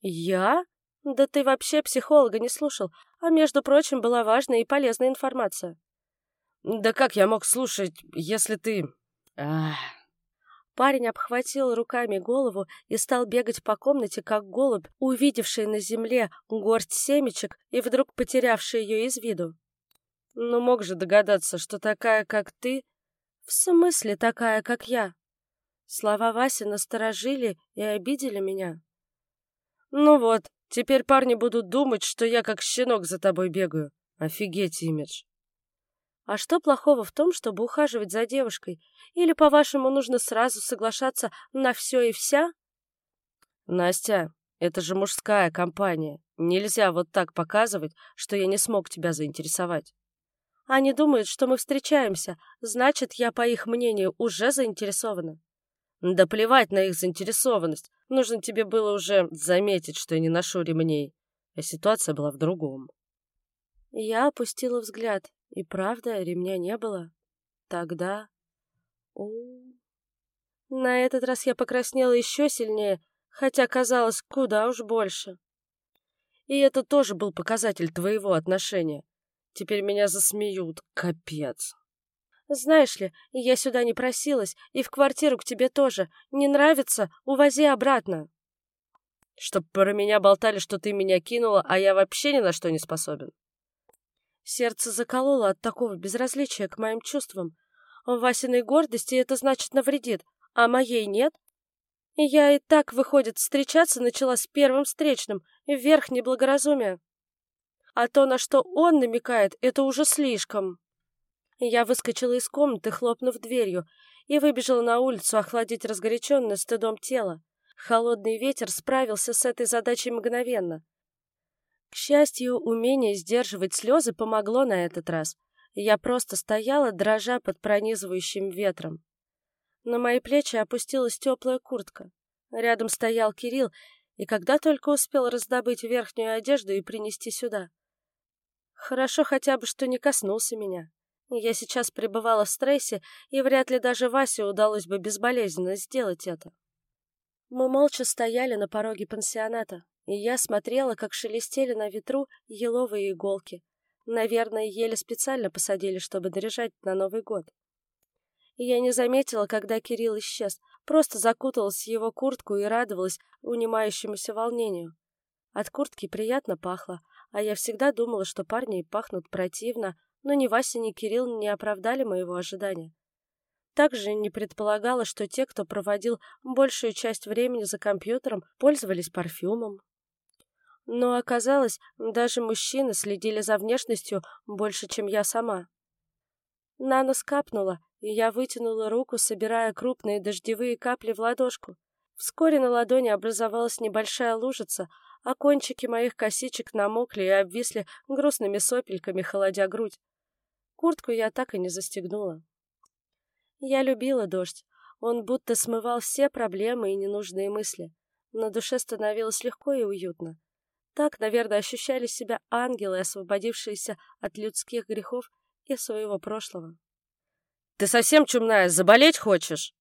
«Я? Да ты вообще психолога не слушал, а, между прочим, была важная и полезная информация». «Да как я мог слушать, если ты...» Ах. Парень обхватил руками голову и стал бегать по комнате, как голубь, увидевший на земле горсть семечек и вдруг потерявший ее из виду. «Ну мог же догадаться, что такая, как ты...» «В смысле такая, как я?» Слова Васи насторожили и обидели меня. «Ну вот, теперь парни будут думать, что я как щенок за тобой бегаю. Офигеть, имидж!» А что плохого в том, чтобы ухаживать за девушкой? Или, по-вашему, нужно сразу соглашаться на все и вся? Настя, это же мужская компания. Нельзя вот так показывать, что я не смог тебя заинтересовать. Они думают, что мы встречаемся, значит, я, по их мнению, уже заинтересована. Да плевать на их заинтересованность. Нужно тебе было уже заметить, что я не ношу ремней. А ситуация была в другом. Я опустила взгляд. И правда, ремня не было. Тогда... О... На этот раз я покраснела еще сильнее, хотя казалось куда уж больше. И это тоже был показатель твоего отношения. Теперь меня засмеют. Капец. Знаешь ли, я сюда не просилась, и в квартиру к тебе тоже. Не нравится? Увози обратно. Чтоб про меня болтали, что ты меня кинула, а я вообще ни на что не способен. Сердце закололо от такого безразличия к моим чувствам. Васиной гордости это значит навредит, а моей нет. И я и так, выходит, встречаться начала с первым встречным, вверх неблагоразумия. А то, на что он намекает, это уже слишком. Я выскочила из комнаты, хлопнув дверью, и выбежала на улицу охладить разгоряченное стыдом тело. Холодный ветер справился с этой задачей мгновенно. К счастью, умение сдерживать слезы помогло на этот раз. Я просто стояла, дрожа под пронизывающим ветром. На мои плечи опустилась теплая куртка. Рядом стоял Кирилл, и когда только успел раздобыть верхнюю одежду и принести сюда. Хорошо хотя бы, что не коснулся меня. Я сейчас пребывала в стрессе, и вряд ли даже Васе удалось бы безболезненно сделать это. Мы молча стояли на пороге пансионата, и я смотрела, как шелестели на ветру еловые иголки. Наверное, еле специально посадили, чтобы наряжать на Новый год. И я не заметила, когда Кирилл исчез, просто закуталась в его куртку и радовалась унимающемуся волнению. От куртки приятно пахло, а я всегда думала, что парни пахнут противно, но ни Вася, ни Кирилл не оправдали моего ожидания. Также не предполагала, что те, кто проводил большую часть времени за компьютером, пользовались парфюмом. Но оказалось, даже мужчины следили за внешностью больше, чем я сама. На нос капнула, и я вытянула руку, собирая крупные дождевые капли в ладошку. Вскоре на ладони образовалась небольшая лужица, а кончики моих косичек намокли и обвисли грустными сопельками, холодя грудь. Куртку я так и не застегнула. Я любила дождь. Он будто смывал все проблемы и ненужные мысли. На душе становилось легко и уютно. Так, наверное, ощущали себя ангелы, освободившиеся от людских грехов и своего прошлого. «Ты совсем чумная, заболеть хочешь?»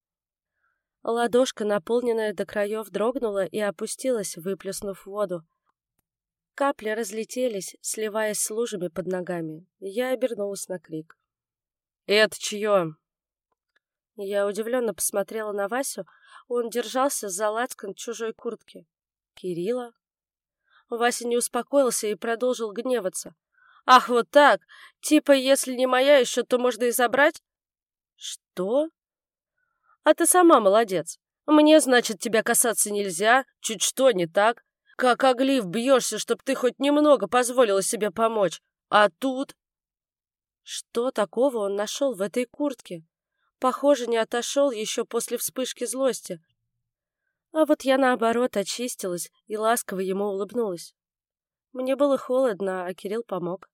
Ладошка, наполненная до краев, дрогнула и опустилась, выплеснув воду. Капли разлетелись, сливаясь с лужами под ногами. Я обернулась на крик. «Это чье?» Я удивленно посмотрела на Васю. Он держался за лацкан чужой куртки. «Кирилла?» Вася не успокоился и продолжил гневаться. «Ах, вот так! Типа, если не моя еще, то можно и забрать?» «Что?» «А ты сама молодец. Мне, значит, тебя касаться нельзя, чуть что не так. Как оглив бьешься, чтоб ты хоть немного позволила себе помочь. А тут...» Что такого он нашел в этой куртке? Похоже, не отошел еще после вспышки злости, а вот я, наоборот, очистилась и ласково ему улыбнулась. Мне было холодно, а Кирилл помог.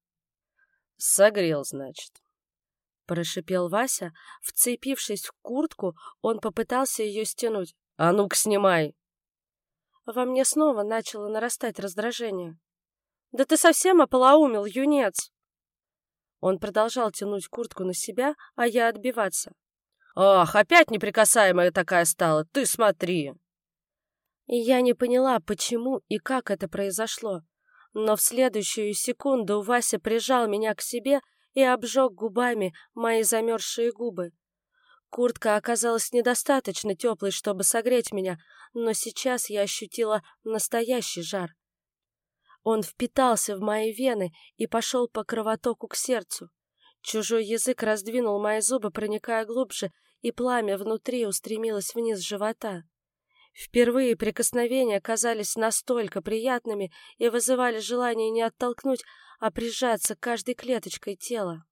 «Согрел, значит», — прошипел Вася. Вцепившись в куртку, он попытался ее стянуть. «А ну-ка, снимай!» Во мне снова начало нарастать раздражение. «Да ты совсем ополоумел, юнец!» Он продолжал тянуть куртку на себя, а я отбиваться. «Ах, опять неприкасаемая такая стала! Ты смотри!» Я не поняла, почему и как это произошло. Но в следующую секунду Вася прижал меня к себе и обжег губами мои замерзшие губы. Куртка оказалась недостаточно теплой, чтобы согреть меня, но сейчас я ощутила настоящий жар. Он впитался в мои вены и пошел по кровотоку к сердцу. Чужой язык раздвинул мои зубы, проникая глубже, и пламя внутри устремилось вниз живота. Впервые прикосновения казались настолько приятными и вызывали желание не оттолкнуть, а прижаться каждой клеточкой тела.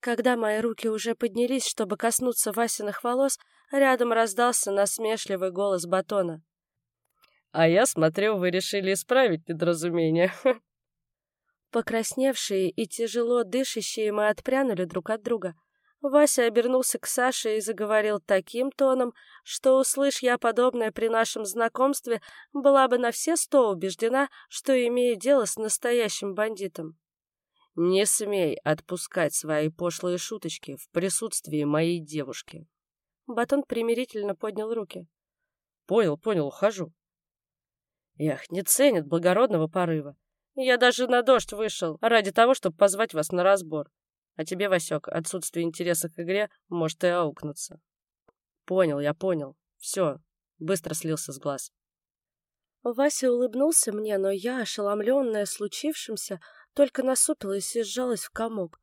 Когда мои руки уже поднялись, чтобы коснуться Васиных волос, рядом раздался насмешливый голос Батона. «А я смотрю, вы решили исправить недоразумение». Покрасневшие и тяжело дышащие мы отпрянули друг от друга — Вася обернулся к Саше и заговорил таким тоном, что, услышь я подобное при нашем знакомстве, была бы на все сто убеждена, что имею дело с настоящим бандитом. «Не смей отпускать свои пошлые шуточки в присутствии моей девушки». Батон примирительно поднял руки. «Понял, понял, ухожу». Эх, не ценят благородного порыва. Я даже на дождь вышел ради того, чтобы позвать вас на разбор. А тебе, Васек, отсутствие интереса к игре может и аукнуться. Понял, я понял. Все, быстро слился с глаз. Вася улыбнулся мне, но я, ошеломленная случившимся, только насупилась и сжалась в комок.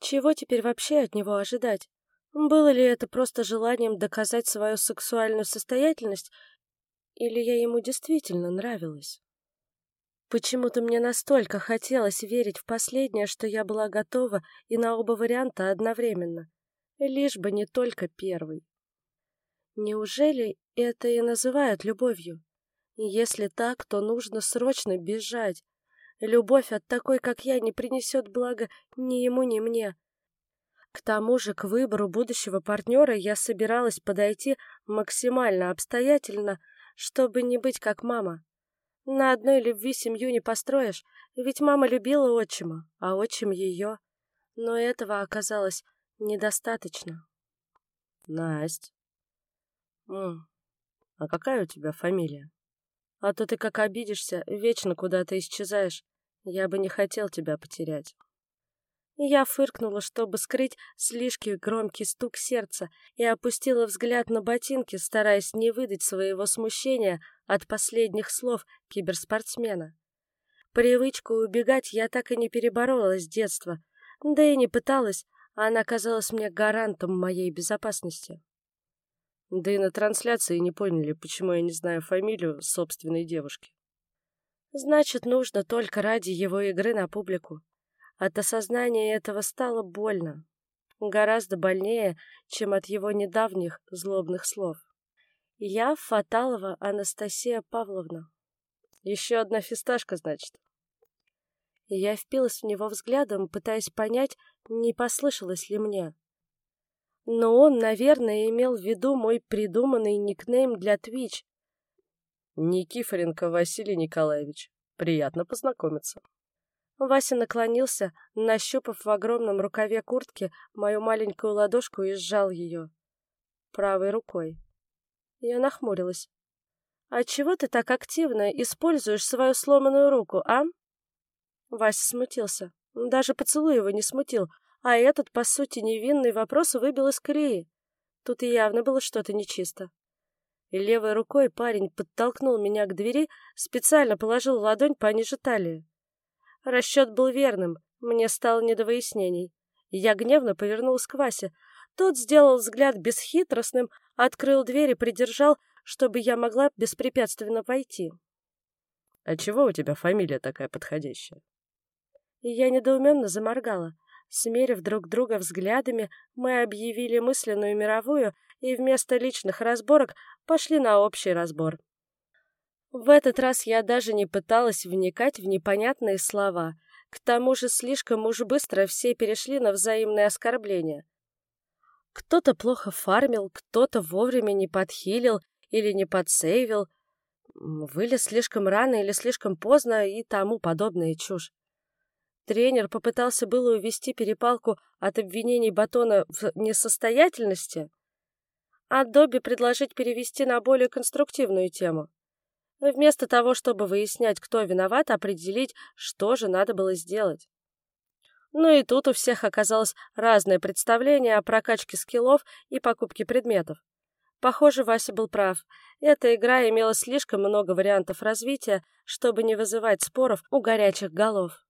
Чего теперь вообще от него ожидать? Было ли это просто желанием доказать свою сексуальную состоятельность, или я ему действительно нравилась? Почему-то мне настолько хотелось верить в последнее, что я была готова и на оба варианта одновременно, лишь бы не только первый. Неужели это и называют любовью? Если так, то нужно срочно бежать. Любовь от такой, как я, не принесет блага ни ему, ни мне. К тому же к выбору будущего партнера я собиралась подойти максимально обстоятельно, чтобы не быть как мама. На одной любви семью не построишь, ведь мама любила отчима, а отчим ее. Но этого оказалось недостаточно. Насть. М а какая у тебя фамилия? А то ты как обидишься, вечно куда-то исчезаешь. Я бы не хотел тебя потерять. Я фыркнула, чтобы скрыть слишком громкий стук сердца, и опустила взгляд на ботинки, стараясь не выдать своего смущения от последних слов киберспортсмена. Привычку убегать я так и не переборола с детства, да и не пыталась, а она казалась мне гарантом моей безопасности. Да и на трансляции не поняли, почему я не знаю фамилию собственной девушки. Значит, нужно только ради его игры на публику. От осознания этого стало больно. Гораздо больнее, чем от его недавних злобных слов. Я Фаталова Анастасия Павловна. Еще одна фисташка, значит. Я впилась в него взглядом, пытаясь понять, не послышалось ли мне. Но он, наверное, имел в виду мой придуманный никнейм для Twitch. Никифоренко Василий Николаевич. Приятно познакомиться. Вася наклонился, нащупав в огромном рукаве куртки мою маленькую ладошку и сжал ее. Правой рукой. Я нахмурилась. «А чего ты так активно используешь свою сломанную руку, а?» Вася смутился. Даже поцелуй его не смутил, а этот, по сути, невинный вопрос выбил из колеи. Тут явно было что-то нечисто. И левой рукой парень подтолкнул меня к двери, специально положил ладонь пониже талии. Расчет был верным, мне стало не до выяснений. Я гневно повернулась к Васе. Тот сделал взгляд бесхитростным, открыл дверь и придержал, чтобы я могла беспрепятственно войти. «А чего у тебя фамилия такая подходящая?» И я недоуменно заморгала. Смерив друг друга взглядами, мы объявили мысленную мировую и вместо личных разборок пошли на общий разбор. В этот раз я даже не пыталась вникать в непонятные слова. К тому же слишком уж быстро все перешли на взаимные оскорбления. Кто-то плохо фармил, кто-то вовремя не подхилил или не подсейвил, вылез слишком рано или слишком поздно и тому подобная чушь. Тренер попытался было увести перепалку от обвинений Батона в несостоятельности, а Добби предложить перевести на более конструктивную тему. Вместо того, чтобы выяснять, кто виноват, определить, что же надо было сделать. Ну и тут у всех оказалось разное представление о прокачке скиллов и покупке предметов. Похоже, Вася был прав. Эта игра имела слишком много вариантов развития, чтобы не вызывать споров у горячих голов.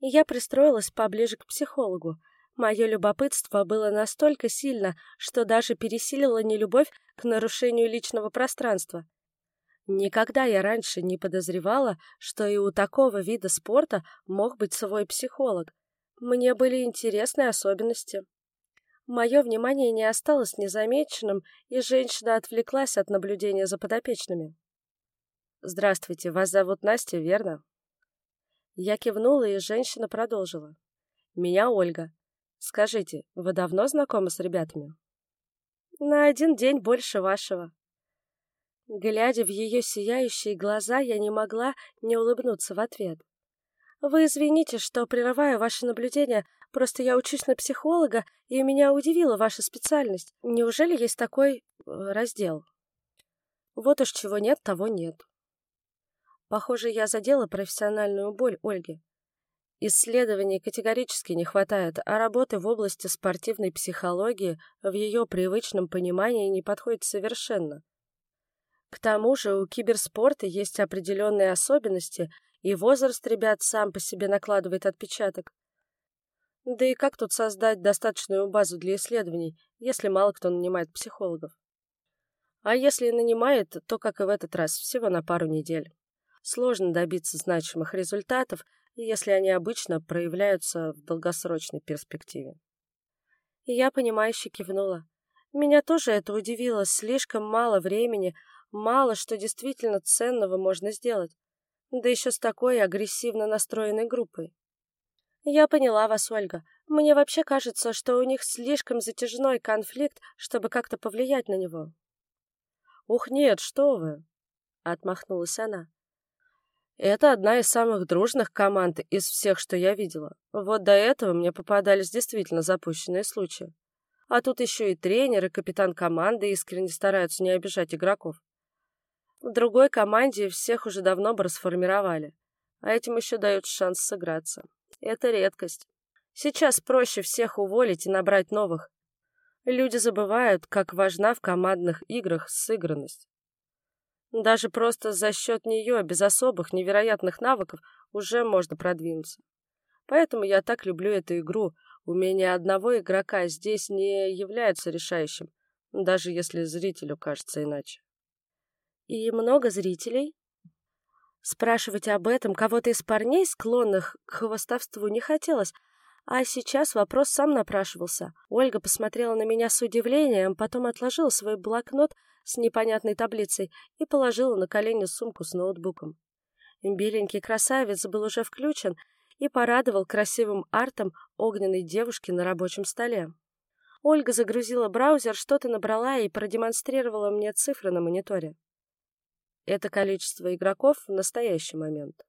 Я пристроилась поближе к психологу. Мое любопытство было настолько сильно, что даже пересилило нелюбовь к нарушению личного пространства. Никогда я раньше не подозревала, что и у такого вида спорта мог быть свой психолог. Мне были интересны особенности. Мое внимание не осталось незамеченным, и женщина отвлеклась от наблюдения за подопечными. «Здравствуйте, вас зовут Настя, верно?» Я кивнула, и женщина продолжила. «Меня Ольга. Скажите, вы давно знакомы с ребятами?» «На один день больше вашего», Глядя в ее сияющие глаза, я не могла не улыбнуться в ответ. «Вы извините, что прерываю ваше наблюдение, просто я учусь на психолога, и меня удивила ваша специальность. Неужели есть такой... Э, раздел?» «Вот уж чего нет, того нет». Похоже, я задела профессиональную боль Ольги. Исследований категорически не хватает, а работы в области спортивной психологии в ее привычном понимании не подходит совершенно. К тому же у киберспорта есть определенные особенности, и возраст ребят сам по себе накладывает отпечаток. Да и как тут создать достаточную базу для исследований, если мало кто нанимает психологов? А если и нанимает, то, как и в этот раз, всего на пару недель. Сложно добиться значимых результатов, если они обычно проявляются в долгосрочной перспективе. И я, понимающе кивнула. Меня тоже это удивило. Слишком мало времени, мало что действительно ценного можно сделать. Да еще с такой агрессивно настроенной группой. Я поняла вас, Ольга. Мне вообще кажется, что у них слишком затяжной конфликт, чтобы как-то повлиять на него. Ух, нет, что вы! Отмахнулась она. Это одна из самых дружных команд из всех, что я видела. Вот до этого мне попадались действительно запущенные случаи. А тут еще и тренер, и капитан команды искренне стараются не обижать игроков. В другой команде всех уже давно бы расформировали, а этим еще дают шанс сыграться. Это редкость. Сейчас проще всех уволить и набрать новых. Люди забывают, как важна в командных играх сыгранность. Даже просто за счет нее, без особых невероятных навыков, уже можно продвинуться. Поэтому я так люблю эту игру. Умение одного игрока здесь не является решающим, даже если зрителю кажется иначе. И много зрителей? Спрашивать об этом кого-то из парней, склонных к хвостовству, не хотелось, а сейчас вопрос сам напрашивался. Ольга посмотрела на меня с удивлением, потом отложила свой блокнот с непонятной таблицей и положила на колени сумку с ноутбуком. Беленький красавец был уже включен и порадовал красивым артом огненной девушки на рабочем столе. Ольга загрузила браузер, что-то набрала и продемонстрировала мне цифры на мониторе. Это количество игроков в настоящий момент.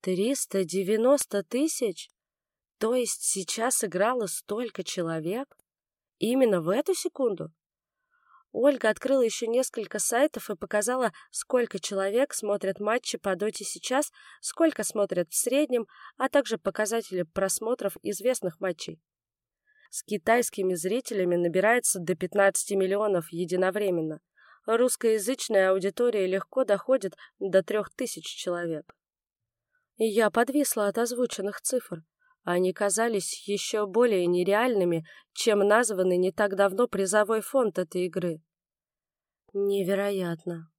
«Триста девяносто тысяч? То есть сейчас играло столько человек? Именно в эту секунду?» Ольга открыла еще несколько сайтов и показала, сколько человек смотрят матчи по доте сейчас, сколько смотрят в среднем, а также показатели просмотров известных матчей. С китайскими зрителями набирается до 15 миллионов единовременно. Русскоязычная аудитория легко доходит до трех тысяч человек. Я подвисла от озвученных цифр. Они казались еще более нереальными, чем названный не так давно призовой фонд этой игры. Невероятно.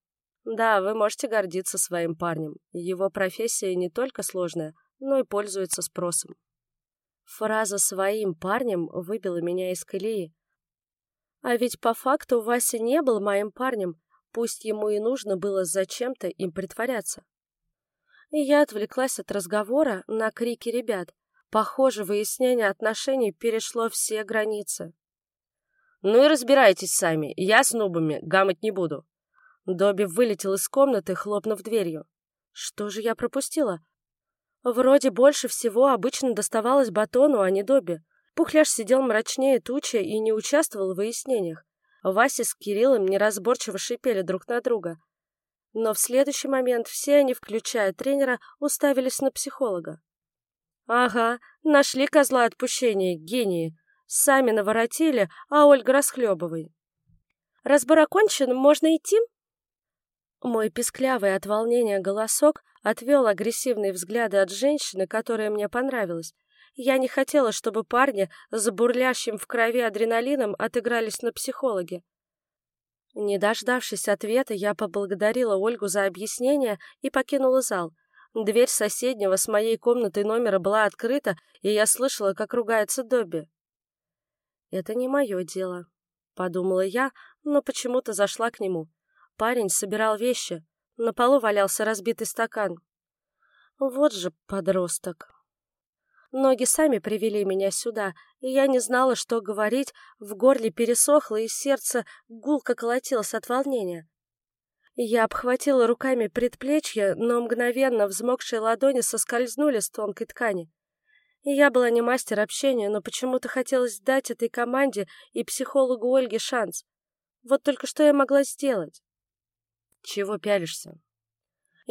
Да, вы можете гордиться своим парнем. Его профессия не только сложная, но и пользуется спросом. Фраза «своим парнем» выбила меня из колеи. А ведь по факту Вася не был моим парнем, пусть ему и нужно было зачем-то им притворяться. И я отвлеклась от разговора на крики ребят, Похоже, выяснение отношений перешло все границы. «Ну и разбирайтесь сами, я с нубами гамать не буду». Добби вылетел из комнаты, хлопнув дверью. «Что же я пропустила?» Вроде больше всего обычно доставалось Батону, а не Добби. Пухляш сидел мрачнее тучи и не участвовал в выяснениях. Вася с Кириллом неразборчиво шипели друг на друга. Но в следующий момент все они, включая тренера, уставились на психолога. Ага, нашли козла отпущения, гении. Сами наворотили, а Ольга расхлебывай. Разбор окончен, можно идти? Мой писклявый от волнения голосок отвел агрессивные взгляды от женщины, которая мне понравилась. Я не хотела, чтобы парни с бурлящим в крови адреналином отыгрались на психологе. Не дождавшись ответа, я поблагодарила Ольгу за объяснение и покинула зал. Дверь соседнего с моей комнатой номера была открыта, и я слышала, как ругается Добби. «Это не мое дело», — подумала я, но почему-то зашла к нему. Парень собирал вещи. На полу валялся разбитый стакан. Вот же подросток. Ноги сами привели меня сюда, и я не знала, что говорить, в горле пересохло, и сердце гулко колотилось от волнения. Я обхватила руками предплечье, но мгновенно взмокшие ладони соскользнули с тонкой ткани. Я была не мастер общения, но почему-то хотелось дать этой команде и психологу Ольге шанс. Вот только что я могла сделать? Чего пялишься?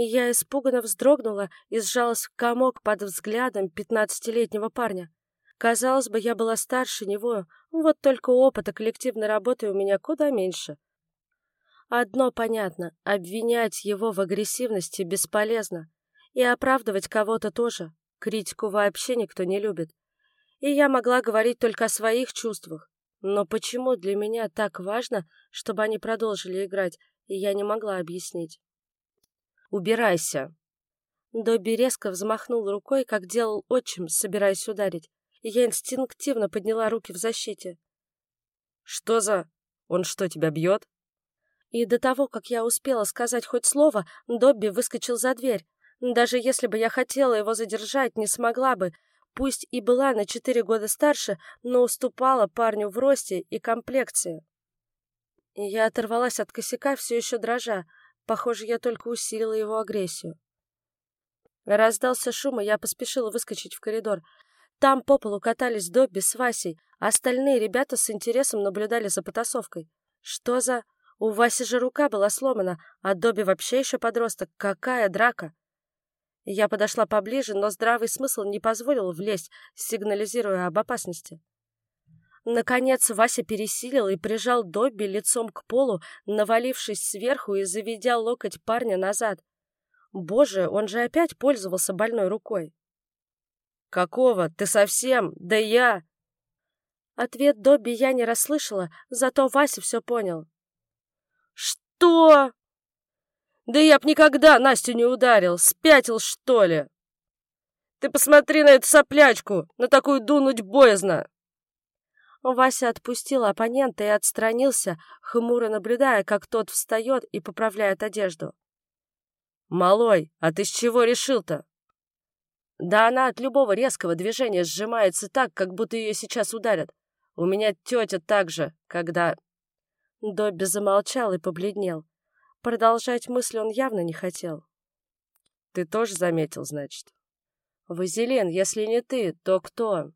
Я испуганно вздрогнула и сжалась в комок под взглядом пятнадцатилетнего парня. Казалось бы, я была старше него, вот только опыта коллективной работы у меня куда меньше. Одно понятно — обвинять его в агрессивности бесполезно. И оправдывать кого-то тоже. Критику вообще никто не любит. И я могла говорить только о своих чувствах. Но почему для меня так важно, чтобы они продолжили играть, и я не могла объяснить. «Убирайся!» Добби резко взмахнул рукой, как делал отчим, собираясь ударить, и я инстинктивно подняла руки в защите. «Что за... Он что, тебя бьет?» И до того, как я успела сказать хоть слово, Добби выскочил за дверь. Даже если бы я хотела его задержать, не смогла бы. Пусть и была на четыре года старше, но уступала парню в росте и комплекции. Я оторвалась от косяка, все еще дрожа. Похоже, я только усилила его агрессию. Раздался шум, и я поспешила выскочить в коридор. Там по полу катались Добби с Васей, а остальные ребята с интересом наблюдали за потасовкой. Что за... У Васи же рука была сломана, а Добби вообще еще подросток. Какая драка! Я подошла поближе, но здравый смысл не позволил влезть, сигнализируя об опасности. Наконец Вася пересилил и прижал Добби лицом к полу, навалившись сверху и заведя локоть парня назад. Боже, он же опять пользовался больной рукой. «Какого? Ты совсем? Да я...» Ответ Добби я не расслышала, зато Вася все понял. «Что?» «Да я б никогда Настю не ударил! Спятил, что ли?» «Ты посмотри на эту соплячку! На такую дунуть боязно!» Вася отпустил оппонента и отстранился, хмуро наблюдая, как тот встает и поправляет одежду. «Малой, а ты с чего решил-то?» «Да она от любого резкого движения сжимается так, как будто ее сейчас ударят. У меня тетя так же, когда...» Добби замолчал и побледнел. Продолжать мысль он явно не хотел. «Ты тоже заметил, значит?» «Вазелин, если не ты, то кто?»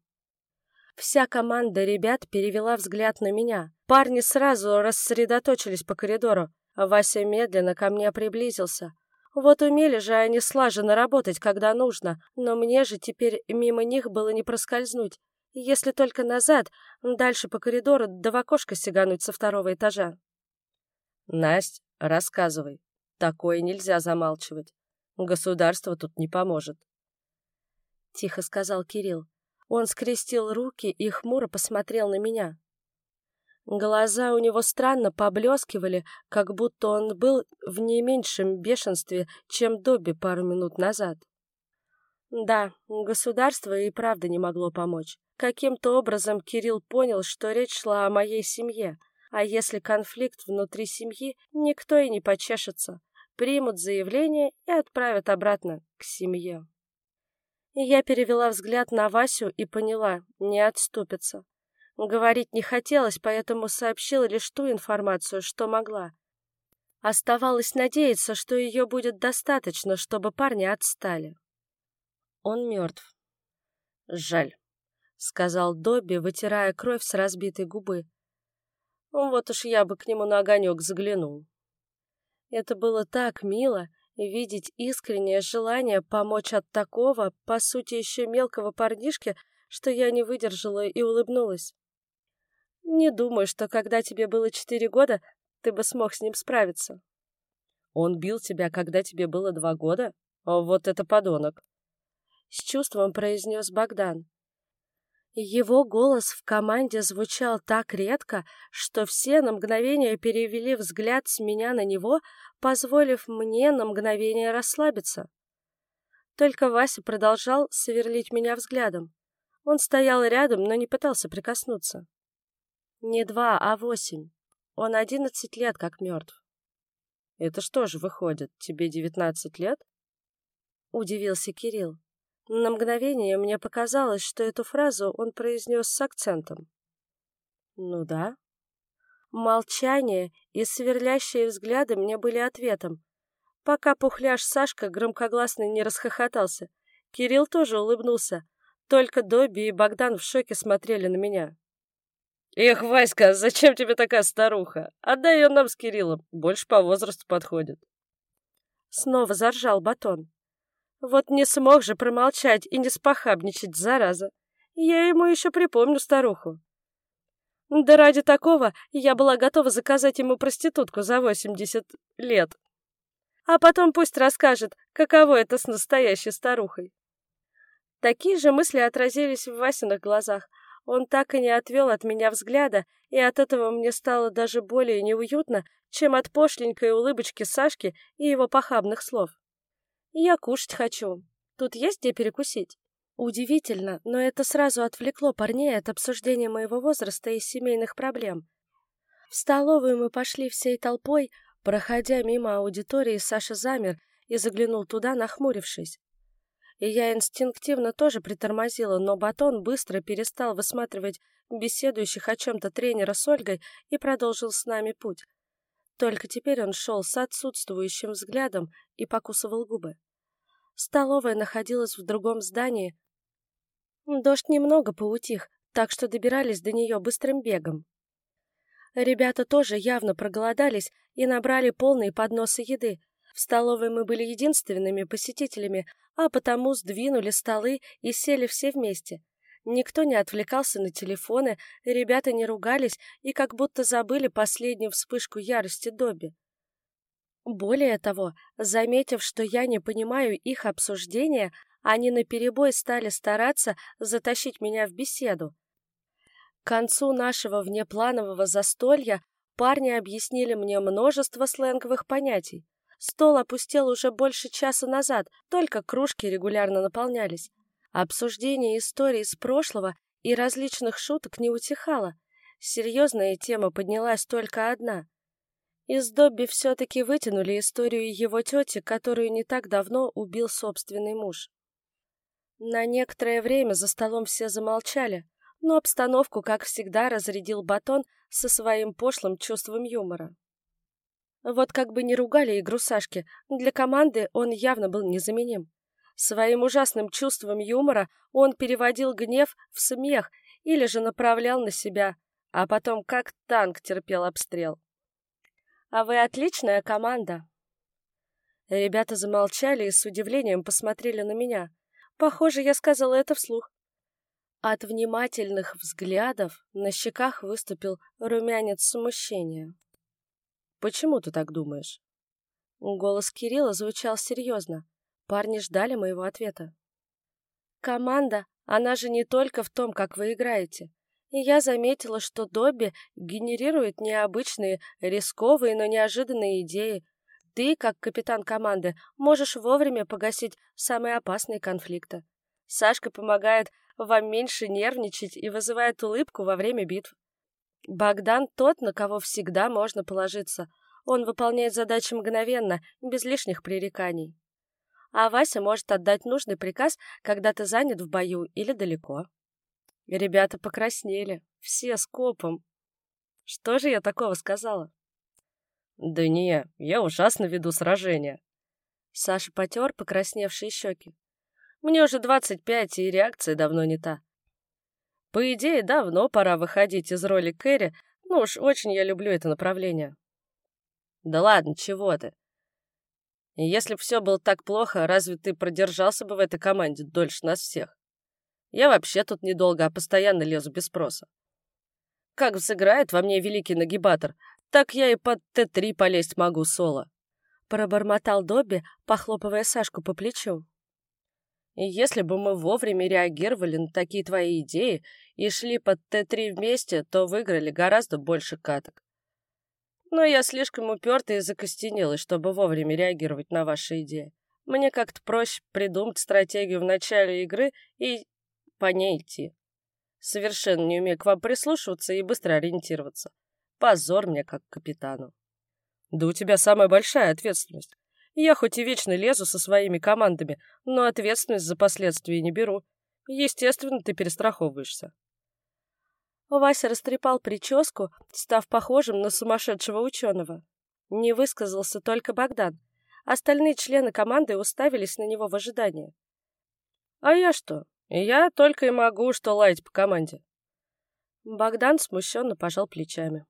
Вся команда ребят перевела взгляд на меня. Парни сразу рассредоточились по коридору, Вася медленно ко мне приблизился. Вот умели же они слаженно работать, когда нужно, но мне же теперь мимо них было не проскользнуть. Если только назад, дальше по коридору, да в окошко сигануть со второго этажа. Насть, рассказывай. Такое нельзя замалчивать. Государство тут не поможет. Тихо сказал Кирилл. Он скрестил руки и хмуро посмотрел на меня. Глаза у него странно поблескивали, как будто он был в не меньшем бешенстве, чем Добби пару минут назад. Да, государство и правда не могло помочь. Каким-то образом Кирилл понял, что речь шла о моей семье, а если конфликт внутри семьи, никто и не почешется. Примут заявление и отправят обратно к семье. Я перевела взгляд на Васю и поняла, не отступится. Говорить не хотелось, поэтому сообщила лишь ту информацию, что могла. Оставалось надеяться, что ее будет достаточно, чтобы парни отстали. Он мертв. Жаль, — сказал Добби, вытирая кровь с разбитой губы. Вот уж я бы к нему на огонек заглянул. Это было так мило, видеть искреннее желание помочь от такого, по сути, еще мелкого парнишки, что я не выдержала и улыбнулась. Не думаю, что когда тебе было четыре года, ты бы смог с ним справиться. Он бил тебя, когда тебе было два года? О, вот это подонок! С чувством произнес Богдан. Его голос в команде звучал так редко, что все на мгновение перевели взгляд с меня на него, позволив мне на мгновение расслабиться. Только Вася продолжал сверлить меня взглядом. Он стоял рядом, но не пытался прикоснуться. Не два, а восемь. Он одиннадцать лет как мертв. «Это что же выходит, тебе девятнадцать лет?» Удивился Кирилл. На мгновение мне показалось, что эту фразу он произнес с акцентом. Ну да. Молчание и сверлящие взгляды мне были ответом. Пока пухляш Сашка громкогласно не расхохотался, Кирилл тоже улыбнулся. Только Добби и Богдан в шоке смотрели на меня. «Эх, Васька, зачем тебе такая старуха? Отдай ее нам с Кириллом, больше по возрасту подходит». Снова заржал батон. Вот не смог же промолчать и не спохабничать, зараза. Я ему еще припомню старуху. Да ради такого я была готова заказать ему проститутку за 80 лет. А потом пусть расскажет, каково это с настоящей старухой. Такие же мысли отразились в Васиных глазах. Он так и не отвел от меня взгляда, и от этого мне стало даже более неуютно, чем от пошленькой улыбочки Сашки и его похабных слов. «Я кушать хочу. Тут есть где перекусить?» Удивительно, но это сразу отвлекло парней от обсуждения моего возраста и семейных проблем. В столовую мы пошли всей толпой, проходя мимо аудитории, Саша замер и заглянул туда, нахмурившись. И я инстинктивно тоже притормозила, но Батон быстро перестал высматривать беседующих о чем-то тренера с Ольгой и продолжил с нами путь. Только теперь он шел с отсутствующим взглядом и покусывал губы. Столовая находилась в другом здании, Дождь немного поутих, так что добирались до нее быстрым бегом. Ребята тоже явно проголодались и набрали полные подносы еды. В столовой мы были единственными посетителями, а потому сдвинули столы и сели все вместе. Никто не отвлекался на телефоны, ребята не ругались и как будто забыли последнюю вспышку ярости Добби. Более того, заметив, что я не понимаю их обсуждения, они наперебой стали стараться затащить меня в беседу. К концу нашего внепланового застолья парни объяснили мне множество сленговых понятий. Стол опустел уже больше часа назад, только кружки регулярно наполнялись. Обсуждение истории с прошлого и различных шуток не утихало. Серьезная тема поднялась только одна. Из Добби все-таки вытянули историю его тети, которую не так давно убил собственный муж. На некоторое время за столом все замолчали, но обстановку, как всегда, разрядил Батон со своим пошлым чувством юмора. Вот как бы ни ругали игру Сашки, для команды он явно был незаменим. Своим ужасным чувством юмора он переводил гнев в смех или же направлял на себя, а потом как танк терпел обстрел. «А вы отличная команда!» Ребята замолчали и с удивлением посмотрели на меня — Похоже, я сказала это вслух. От внимательных взглядов на щеках выступил румянец смущения. «Почему ты так думаешь?» Голос Кирилла звучал серьезно. Парни ждали моего ответа. «Команда, она же не только в том, как вы играете. И я заметила, что Добби генерирует необычные, рисковые, но неожиданные идеи, ты, как капитан команды, можешь вовремя погасить самые опасные конфликты. Сашка помогает вам меньше нервничать и вызывает улыбку во время битв. Богдан тот, на кого всегда можно положиться. Он выполняет задачи мгновенно, без лишних пререканий. А Вася может отдать нужный приказ, когда ты занят в бою или далеко. Ребята покраснели, все скопом. Что же я такого сказала? «Да не, я ужасно веду сражения». Саша потер покрасневшие щеки. «Мне уже двадцать пять, и реакция давно не та. По идее, давно пора выходить из роли Кэрри, ну уж очень я люблю это направление». «Да ладно, чего ты?» «Если б все было так плохо, разве ты продержался бы в этой команде дольше нас всех? Я вообще тут недолго, а постоянно лезу без спроса. Как сыграет во мне великий нагибатор, так я и под Т-3 полезть могу соло. Пробормотал Добби, похлопывая Сашку по плечу. И если бы мы вовремя реагировали на такие твои идеи и шли под Т-3 вместе, то выиграли гораздо больше каток. Но я слишком упертый и закостенелый, чтобы вовремя реагировать на ваши идеи. Мне как-то проще придумать стратегию в начале игры и по. Совершенно не умею к вам прислушиваться и быстро ориентироваться. Позор мне как капитану. Да у тебя самая большая ответственность. Я хоть и вечно лезу со своими командами, но ответственность за последствия не беру. Естественно, ты перестраховываешься. Вася растрепал прическу, став похожим на сумасшедшего ученого. Не высказался только Богдан. Остальные члены команды уставились на него в ожидании. «А я что? Я только и могу что лаять по команде». Богдан смущенно пожал плечами.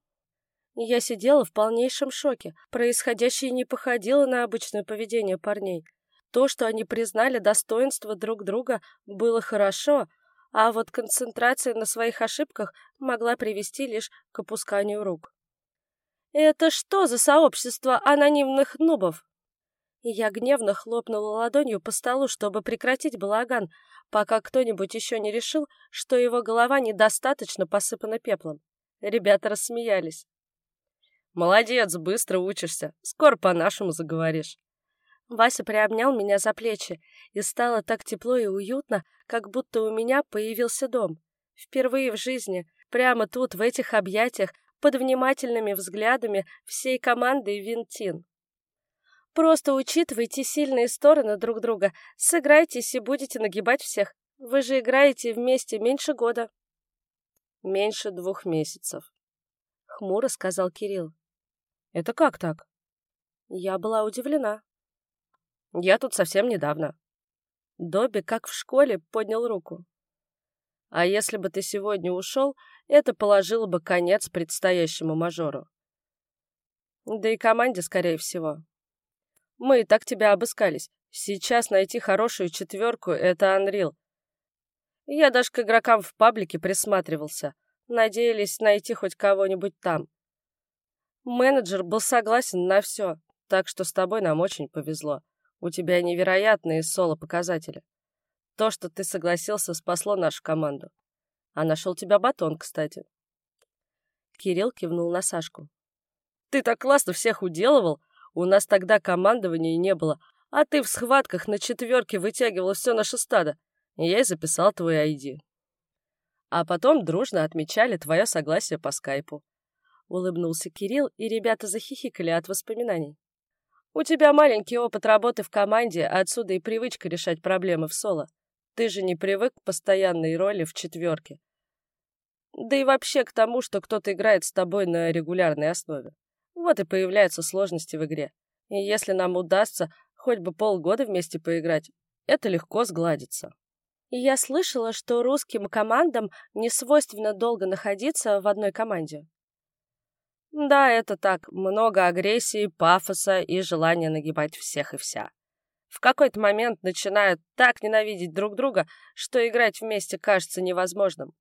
Я сидела в полнейшем шоке. Происходящее не походило на обычное поведение парней. То, что они признали достоинство друг друга, было хорошо, а вот концентрация на своих ошибках могла привести лишь к опусканию рук. «Это что за сообщество анонимных нубов?» Я гневно хлопнула ладонью по столу, чтобы прекратить балаган, пока кто-нибудь еще не решил, что его голова недостаточно посыпана пеплом. Ребята рассмеялись. «Молодец, быстро учишься. Скоро по-нашему заговоришь». Вася приобнял меня за плечи, и стало так тепло и уютно, как будто у меня появился дом. Впервые в жизни, прямо тут, в этих объятиях, под внимательными взглядами всей команды Винтин. Просто учитывайте сильные стороны друг друга, сыграйтесь и будете нагибать всех. Вы же играете вместе меньше года. Меньше двух месяцев, — хмуро сказал Кирилл. Это как так? Я была удивлена. Я тут совсем недавно. Добби, как в школе, поднял руку. А если бы ты сегодня ушел, это положило бы конец предстоящему мажору. Да и команде, скорее всего. Мы и так тебя обыскались. Сейчас найти хорошую четверку — это Unreal. Я даже к игрокам в паблике присматривался. Надеялись найти хоть кого-нибудь там. Менеджер был согласен на все, так что с тобой нам очень повезло. У тебя невероятные соло-показатели. То, что ты согласился, спасло нашу команду. А нашел тебя батон, кстати. Кирилл кивнул на Сашку. Ты так классно всех уделывал. У нас тогда командования не было, а ты в схватках на четверке вытягивал все наше стадо. Я и записал твой ID. А потом дружно отмечали твое согласие по скайпу. Улыбнулся Кирилл, и ребята захихикали от воспоминаний. У тебя маленький опыт работы в команде, отсюда и привычка решать проблемы в соло. Ты же не привык к постоянной роли в четверке. Да и вообще к тому, что кто-то играет с тобой на регулярной основе. Вот и появляются сложности в игре. И если нам удастся хоть бы полгода вместе поиграть, это легко сгладится. И я слышала, что русским командам не свойственно долго находиться в одной команде. Да, это так. Много агрессии, пафоса и желания нагибать всех и вся. В какой-то момент начинают так ненавидеть друг друга, что играть вместе кажется невозможным.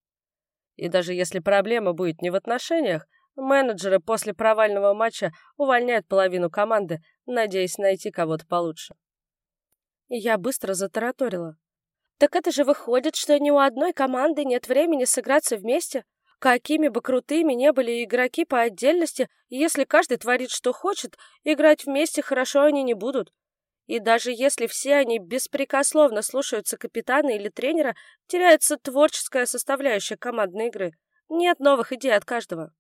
И даже если проблема будет не в отношениях, менеджеры после провального матча увольняют половину команды, надеясь найти кого-то получше. я быстро затараторила. Так это же выходит, что ни у одной команды нет времени сыграться вместе? Какими бы крутыми не были игроки по отдельности, если каждый творит, что хочет, играть вместе хорошо они не будут. И даже если все они беспрекословно слушаются капитана или тренера, теряется творческая составляющая командной игры. Нет новых идей от каждого.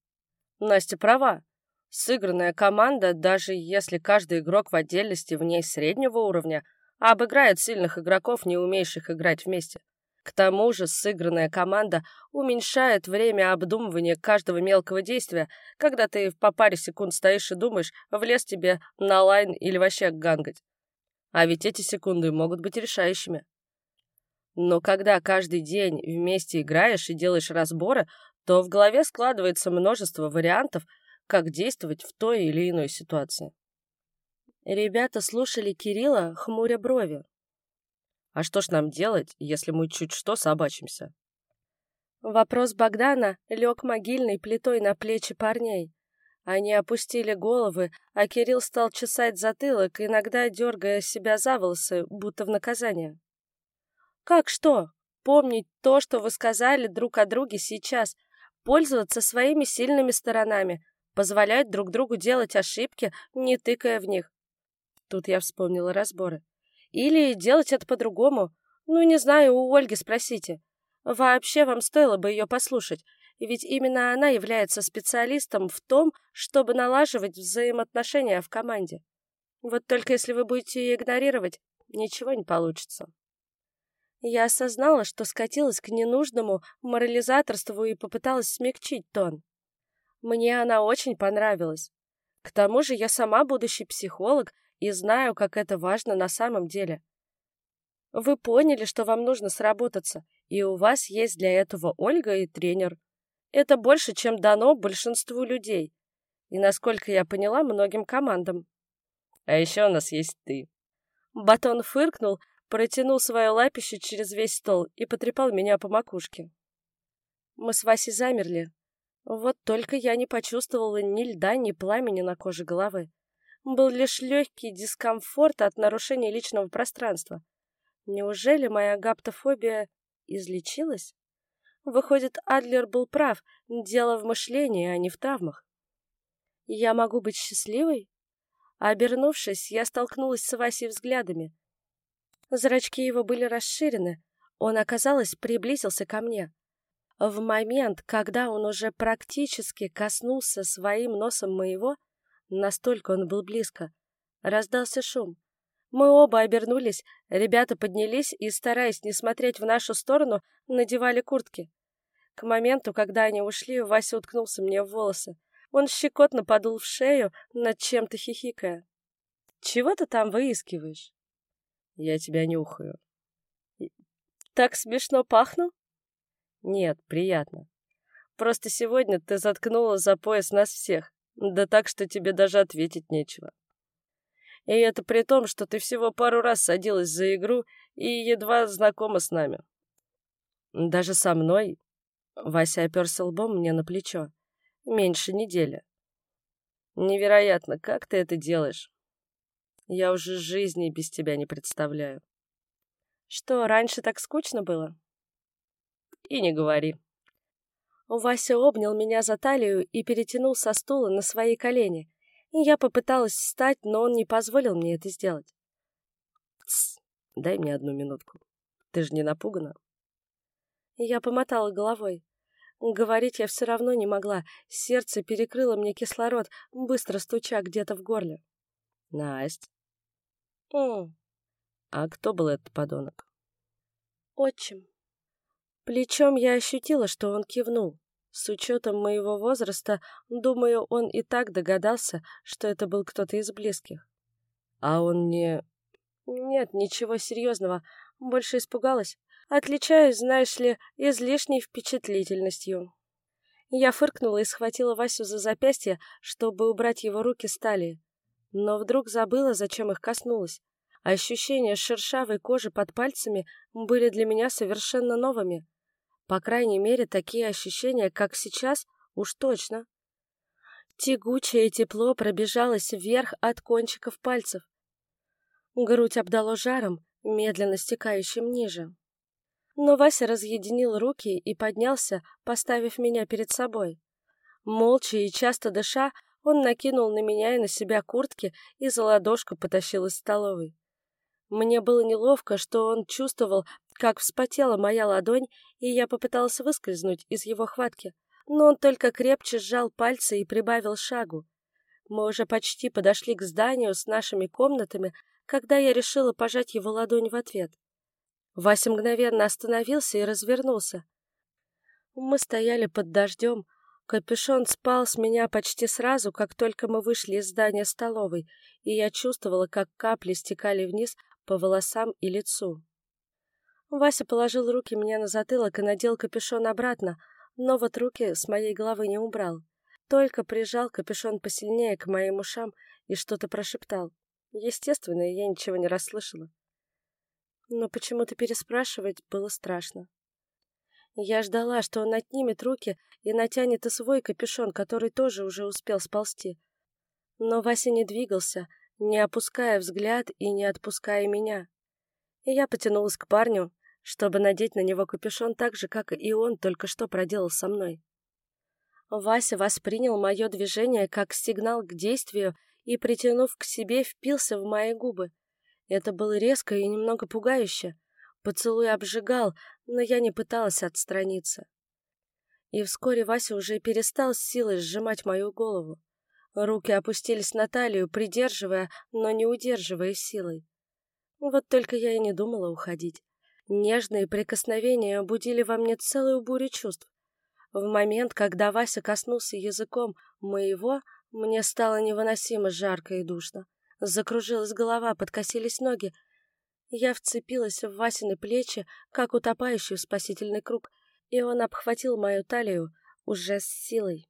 Настя права. Сыгранная команда, даже если каждый игрок в отдельности в ней среднего уровня, обыграет сильных игроков, не умеющих играть вместе. К тому же сыгранная команда уменьшает время обдумывания каждого мелкого действия, когда ты по паре секунд стоишь и думаешь, влез тебе на лайн или вообще гангать. А ведь эти секунды могут быть решающими. Но когда каждый день вместе играешь и делаешь разборы, то в голове складывается множество вариантов, как действовать в той или иной ситуации. Ребята слушали Кирилла, хмуря брови. А что ж нам делать, если мы чуть что собачимся? Вопрос Богдана лег могильной плитой на плечи парней. Они опустили головы, а Кирилл стал чесать затылок, иногда дергая себя за волосы, будто в наказание. «Как что? Помнить то, что вы сказали друг о друге сейчас, пользоваться своими сильными сторонами, позволять друг другу делать ошибки, не тыкая в них». Тут я вспомнила разборы. Или делать это по-другому. Ну, не знаю, у Ольги спросите. Вообще вам стоило бы ее послушать, ведь именно она является специалистом в том, чтобы налаживать взаимоотношения в команде. Вот только если вы будете ее игнорировать, ничего не получится. Я осознала, что скатилась к ненужному морализаторству и попыталась смягчить тон. Мне она очень понравилась. К тому же я сама будущий психолог и знаю, как это важно на самом деле. Вы поняли, что вам нужно сработаться, и у вас есть для этого Ольга и тренер. Это больше, чем дано большинству людей. и, насколько я поняла, многим командам. А еще у нас есть ты. Батон фыркнул, протянул свое лапище через весь стол и потрепал меня по макушке. Мы с Васей замерли. Вот только я не почувствовала ни льда, ни пламени на коже головы. Был лишь легкий дискомфорт от нарушения личного пространства. Неужели моя гаптофобия излечилась? Выходит, Адлер был прав, дело в мышлении, а не в травмах. Я могу быть счастливой? Обернувшись, я столкнулась с Васей взглядами. Зрачки его были расширены. Он, оказалось, приблизился ко мне. В момент, когда он уже практически коснулся своим носом моего, настолько он был близко, раздался шум. Мы оба обернулись, ребята поднялись и, стараясь не смотреть в нашу сторону, надевали куртки. К моменту, когда они ушли, Вася уткнулся мне в волосы. Он щекотно подул в шею, над чем-то хихикая. «Чего ты там выискиваешь?» «Я тебя нюхаю». «Так смешно пахну?» «Нет, приятно. Просто сегодня ты заткнула за пояс нас всех, да так, что тебе даже ответить нечего». И это при том, что ты всего пару раз садилась за игру и едва знакома с нами. Даже со мной? Вася оперся лбом мне на плечо. Меньше недели. Невероятно, как ты это делаешь? Я уже жизни без тебя не представляю. Что, раньше так скучно было? И не говори. Вася обнял меня за талию и перетянул со стула на свои колени, я попыталась встать, но он не позволил мне это сделать. Тсс, дай мне одну минутку. Ты же не напугана? Я помотала головой. Говорить я все равно не могла. Сердце перекрыло мне кислород, быстро стуча где-то в горле. Насть. М. А кто был этот подонок? Отчим. Плечом я ощутила, что он кивнул. С учетом моего возраста, думаю, он и так догадался, что это был кто-то из близких. А он не... Нет, ничего серьезного. Больше испугалась. Отличаюсь, знаешь ли, излишней впечатлительностью. Я фыркнула и схватила Васю за запястье, чтобы убрать его руки с талии. Но вдруг забыла, зачем их коснулась. Ощущения шершавой кожи под пальцами были для меня совершенно новыми. По крайней мере, такие ощущения, как сейчас, уж точно. Тягучее тепло пробежалось вверх от кончиков пальцев. Грудь обдало жаром, медленно стекающим ниже. Но Вася разъединил руки и поднялся, поставив меня перед собой. Молча и часто дыша, он накинул на меня и на себя куртки и за ладошку потащил из столовой. Мне было неловко, что он чувствовал, как вспотела моя ладонь, и я попыталась выскользнуть из его хватки, но он только крепче сжал пальцы и прибавил шагу. Мы уже почти подошли к зданию с нашими комнатами, когда я решила пожать его ладонь в ответ. Вася мгновенно остановился и развернулся. Мы стояли под дождем, капюшон спал с меня почти сразу, как только мы вышли из здания столовой, и я чувствовала, как капли стекали вниз по волосам и лицу. Вася положил руки мне на затылок и надел капюшон обратно, но вот руки с моей головы не убрал. Только прижал капюшон посильнее к моим ушам и что-то прошептал. Естественно, я ничего не расслышала. Но почему-то переспрашивать было страшно. Я ждала, что он отнимет руки и натянет и свой капюшон, который тоже уже успел сползти. Но Вася не двигался, не опуская взгляд и не отпуская меня. И я потянулась к парню, чтобы надеть на него капюшон так же, как и он только что проделал со мной. Вася воспринял мое движение как сигнал к действию и, притянув к себе, впился в мои губы. Это было резко и немного пугающе. Поцелуй обжигал, но я не пыталась отстраниться. И вскоре Вася уже перестал с силой сжимать мою голову. Руки опустились на талию, придерживая, но не удерживая силой. Вот только я и не думала уходить. Нежные прикосновения будили во мне целую бурю чувств. В момент, когда Вася коснулся языком моего, мне стало невыносимо жарко и душно. Закружилась голова, подкосились ноги. Я вцепилась в Васины плечи, как утопающий в спасительный круг, и он обхватил мою талию уже с силой.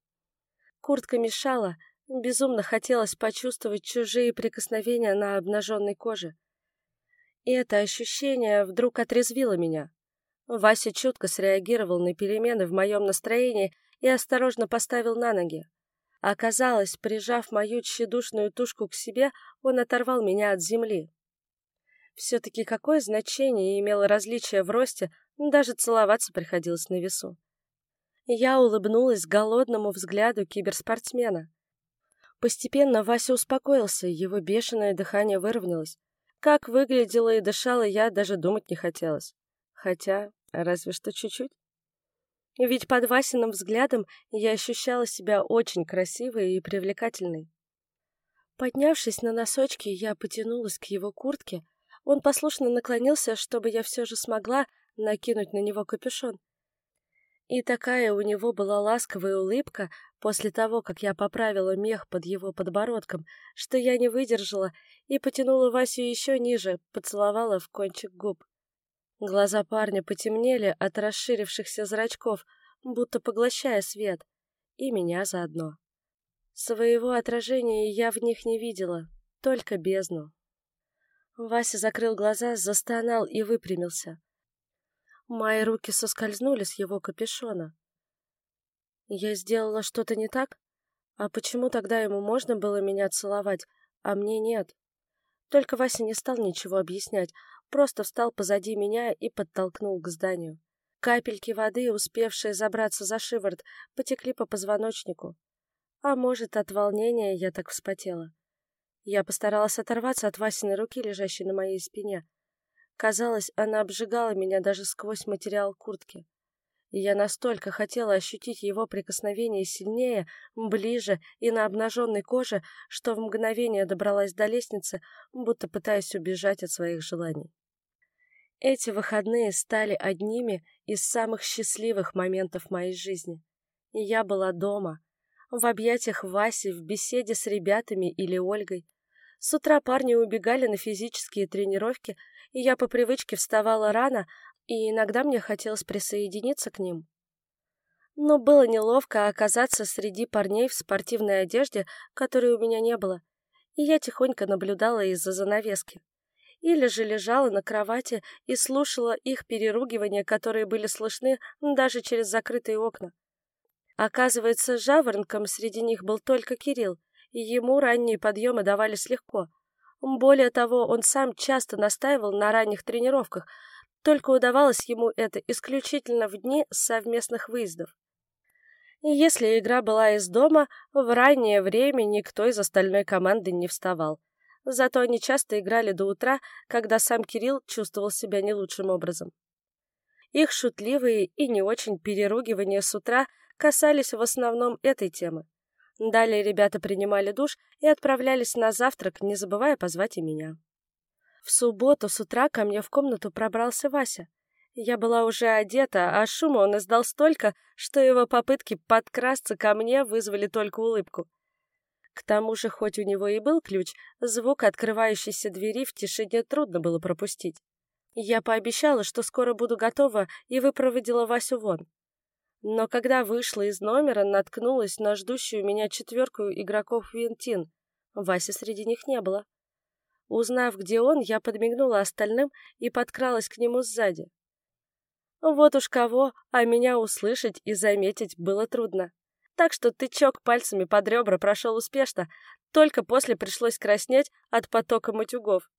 Куртка мешала, Безумно хотелось почувствовать чужие прикосновения на обнаженной коже. И это ощущение вдруг отрезвило меня. Вася чутко среагировал на перемены в моем настроении и осторожно поставил на ноги. Оказалось, прижав мою тщедушную тушку к себе, он оторвал меня от земли. Все-таки какое значение имело различие в росте, даже целоваться приходилось на весу. Я улыбнулась голодному взгляду киберспортсмена. Постепенно Вася успокоился, его бешеное дыхание выровнялось. Как выглядела и дышала я, даже думать не хотелось. Хотя, разве что чуть-чуть. Ведь под Васиным взглядом я ощущала себя очень красивой и привлекательной. Поднявшись на носочки, я потянулась к его куртке. Он послушно наклонился, чтобы я все же смогла накинуть на него капюшон. И такая у него была ласковая улыбка после того, как я поправила мех под его подбородком, что я не выдержала и потянула Васю еще ниже, поцеловала в кончик губ. Глаза парня потемнели от расширившихся зрачков, будто поглощая свет, и меня заодно. Своего отражения я в них не видела, только бездну. Вася закрыл глаза, застонал и выпрямился. Мои руки соскользнули с его капюшона. Я сделала что-то не так? А почему тогда ему можно было меня целовать, а мне нет? Только Вася не стал ничего объяснять, просто встал позади меня и подтолкнул к зданию. Капельки воды, успевшие забраться за шиворот, потекли по позвоночнику. А может, от волнения я так вспотела. Я постаралась оторваться от Васиной руки, лежащей на моей спине. Казалось, она обжигала меня даже сквозь материал куртки. И я настолько хотела ощутить его прикосновение сильнее, ближе и на обнаженной коже, что в мгновение добралась до лестницы, будто пытаясь убежать от своих желаний. Эти выходные стали одними из самых счастливых моментов моей жизни. Я была дома, в объятиях Васи, в беседе с ребятами или Ольгой. С утра парни убегали на физические тренировки, и я по привычке вставала рано, и иногда мне хотелось присоединиться к ним. Но было неловко оказаться среди парней в спортивной одежде, которой у меня не было, и я тихонько наблюдала из-за занавески. Или же лежала на кровати и слушала их переругивания, которые были слышны даже через закрытые окна. Оказывается, жаворонком среди них был только Кирилл, и ему ранние подъемы давались легко — более того, он сам часто настаивал на ранних тренировках, только удавалось ему это исключительно в дни совместных выездов. Если игра была из дома, в раннее время никто из остальной команды не вставал. Зато они часто играли до утра, когда сам Кирилл чувствовал себя не лучшим образом. Их шутливые и не очень переругивания с утра касались в основном этой темы. Далее ребята принимали душ и отправлялись на завтрак, не забывая позвать и меня. В субботу с утра ко мне в комнату пробрался Вася. Я была уже одета, а шума он издал столько, что его попытки подкрасться ко мне вызвали только улыбку. К тому же, хоть у него и был ключ, звук открывающейся двери в тишине трудно было пропустить. Я пообещала, что скоро буду готова, и выпроводила Васю вон. Но когда вышла из номера, наткнулась на ждущую меня четверку игроков Винтин. Васи среди них не было. Узнав, где он, я подмигнула остальным и подкралась к нему сзади. Вот уж кого, а меня услышать и заметить было трудно. Так что тычок пальцами под ребра прошел успешно, только после пришлось краснеть от потока матюгов.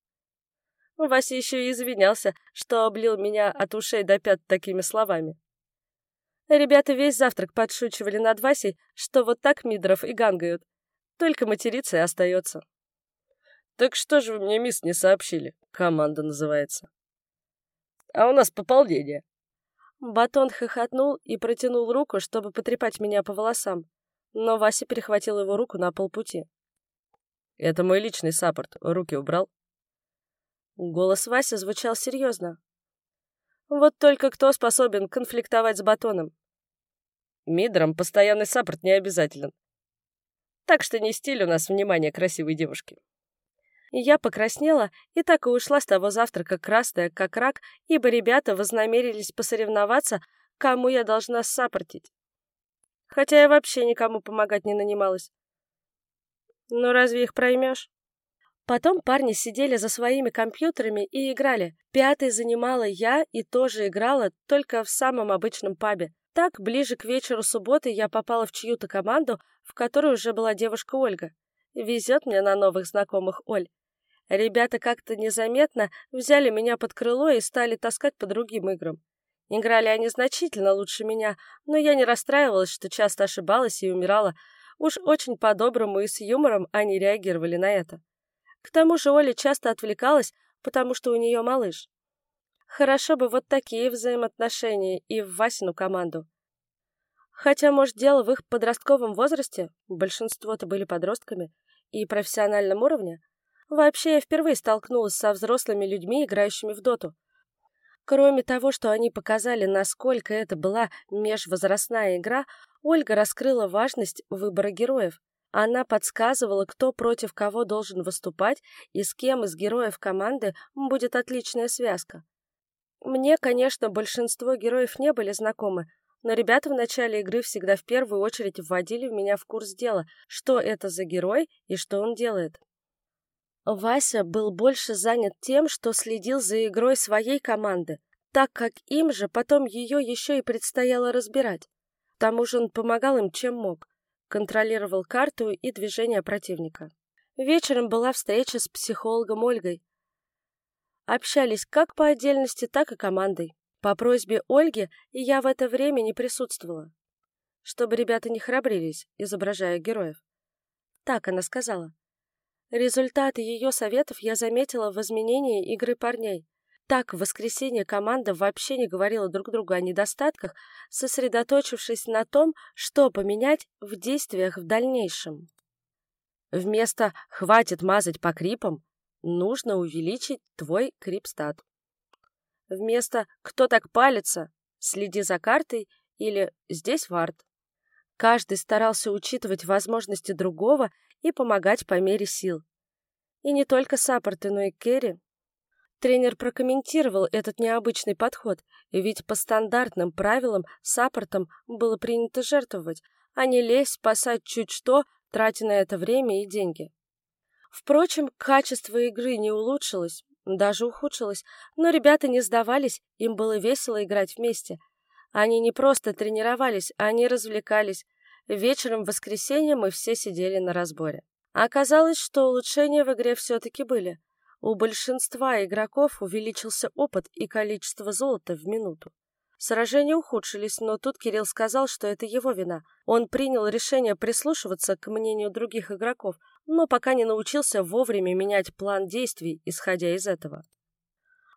Вася еще и извинялся, что облил меня от ушей до пят такими словами. Ребята весь завтрак подшучивали над Васей, что вот так Мидров и гангают. Только материться и остается. «Так что же вы мне, мисс, не сообщили? Команда называется». «А у нас пополнение». Батон хохотнул и протянул руку, чтобы потрепать меня по волосам, но Вася перехватил его руку на полпути. «Это мой личный саппорт. Руки убрал?» Голос Васи звучал серьезно, вот только кто способен конфликтовать с батоном? Мидрам постоянный саппорт не обязателен. Так что не стиль у нас внимание красивой девушки. Я покраснела и так и ушла с того завтрака красная, как рак, ибо ребята вознамерились посоревноваться, кому я должна саппортить. Хотя я вообще никому помогать не нанималась. Ну разве их проймешь? Потом парни сидели за своими компьютерами и играли. Пятый занимала я и тоже играла, только в самом обычном пабе. Так, ближе к вечеру субботы я попала в чью-то команду, в которой уже была девушка Ольга. Везет мне на новых знакомых Оль. Ребята как-то незаметно взяли меня под крыло и стали таскать по другим играм. Играли они значительно лучше меня, но я не расстраивалась, что часто ошибалась и умирала. Уж очень по-доброму и с юмором они реагировали на это. К тому же Оля часто отвлекалась, потому что у нее малыш. Хорошо бы вот такие взаимоотношения и в Васину команду. Хотя, может, дело в их подростковом возрасте, большинство-то были подростками, и профессиональном уровне. Вообще, я впервые столкнулась со взрослыми людьми, играющими в доту. Кроме того, что они показали, насколько это была межвозрастная игра, Ольга раскрыла важность выбора героев. Она подсказывала, кто против кого должен выступать и с кем из героев команды будет отличная связка. Мне, конечно, большинство героев не были знакомы, но ребята в начале игры всегда в первую очередь вводили меня в курс дела, что это за герой и что он делает. Вася был больше занят тем, что следил за игрой своей команды, так как им же потом ее еще и предстояло разбирать. К тому же он помогал им чем мог, контролировал карту и движения противника. Вечером была встреча с психологом Ольгой. Общались как по отдельности, так и командой. По просьбе Ольги я в это время не присутствовала, чтобы ребята не храбрились, изображая героев. Так она сказала. Результаты ее советов я заметила в изменении игры парней. Так в воскресенье команда вообще не говорила друг другу о недостатках, сосредоточившись на том, что поменять в действиях в дальнейшем. Вместо «хватит мазать по крипам» нужно увеличить твой крипстат. Вместо «кто так палится» следи за картой или «здесь вард». Каждый старался учитывать возможности другого и помогать по мере сил. И не только саппорты, но и керри. Тренер прокомментировал этот необычный подход, ведь по стандартным правилам саппортом было принято жертвовать, а не лезть спасать чуть что, тратя на это время и деньги. Впрочем, качество игры не улучшилось, даже ухудшилось, но ребята не сдавались, им было весело играть вместе. Они не просто тренировались, они развлекались, Вечером в воскресенье мы все сидели на разборе. Оказалось, что улучшения в игре все-таки были. У большинства игроков увеличился опыт и количество золота в минуту. Сражения ухудшились, но тут Кирилл сказал, что это его вина. Он принял решение прислушиваться к мнению других игроков, но пока не научился вовремя менять план действий, исходя из этого.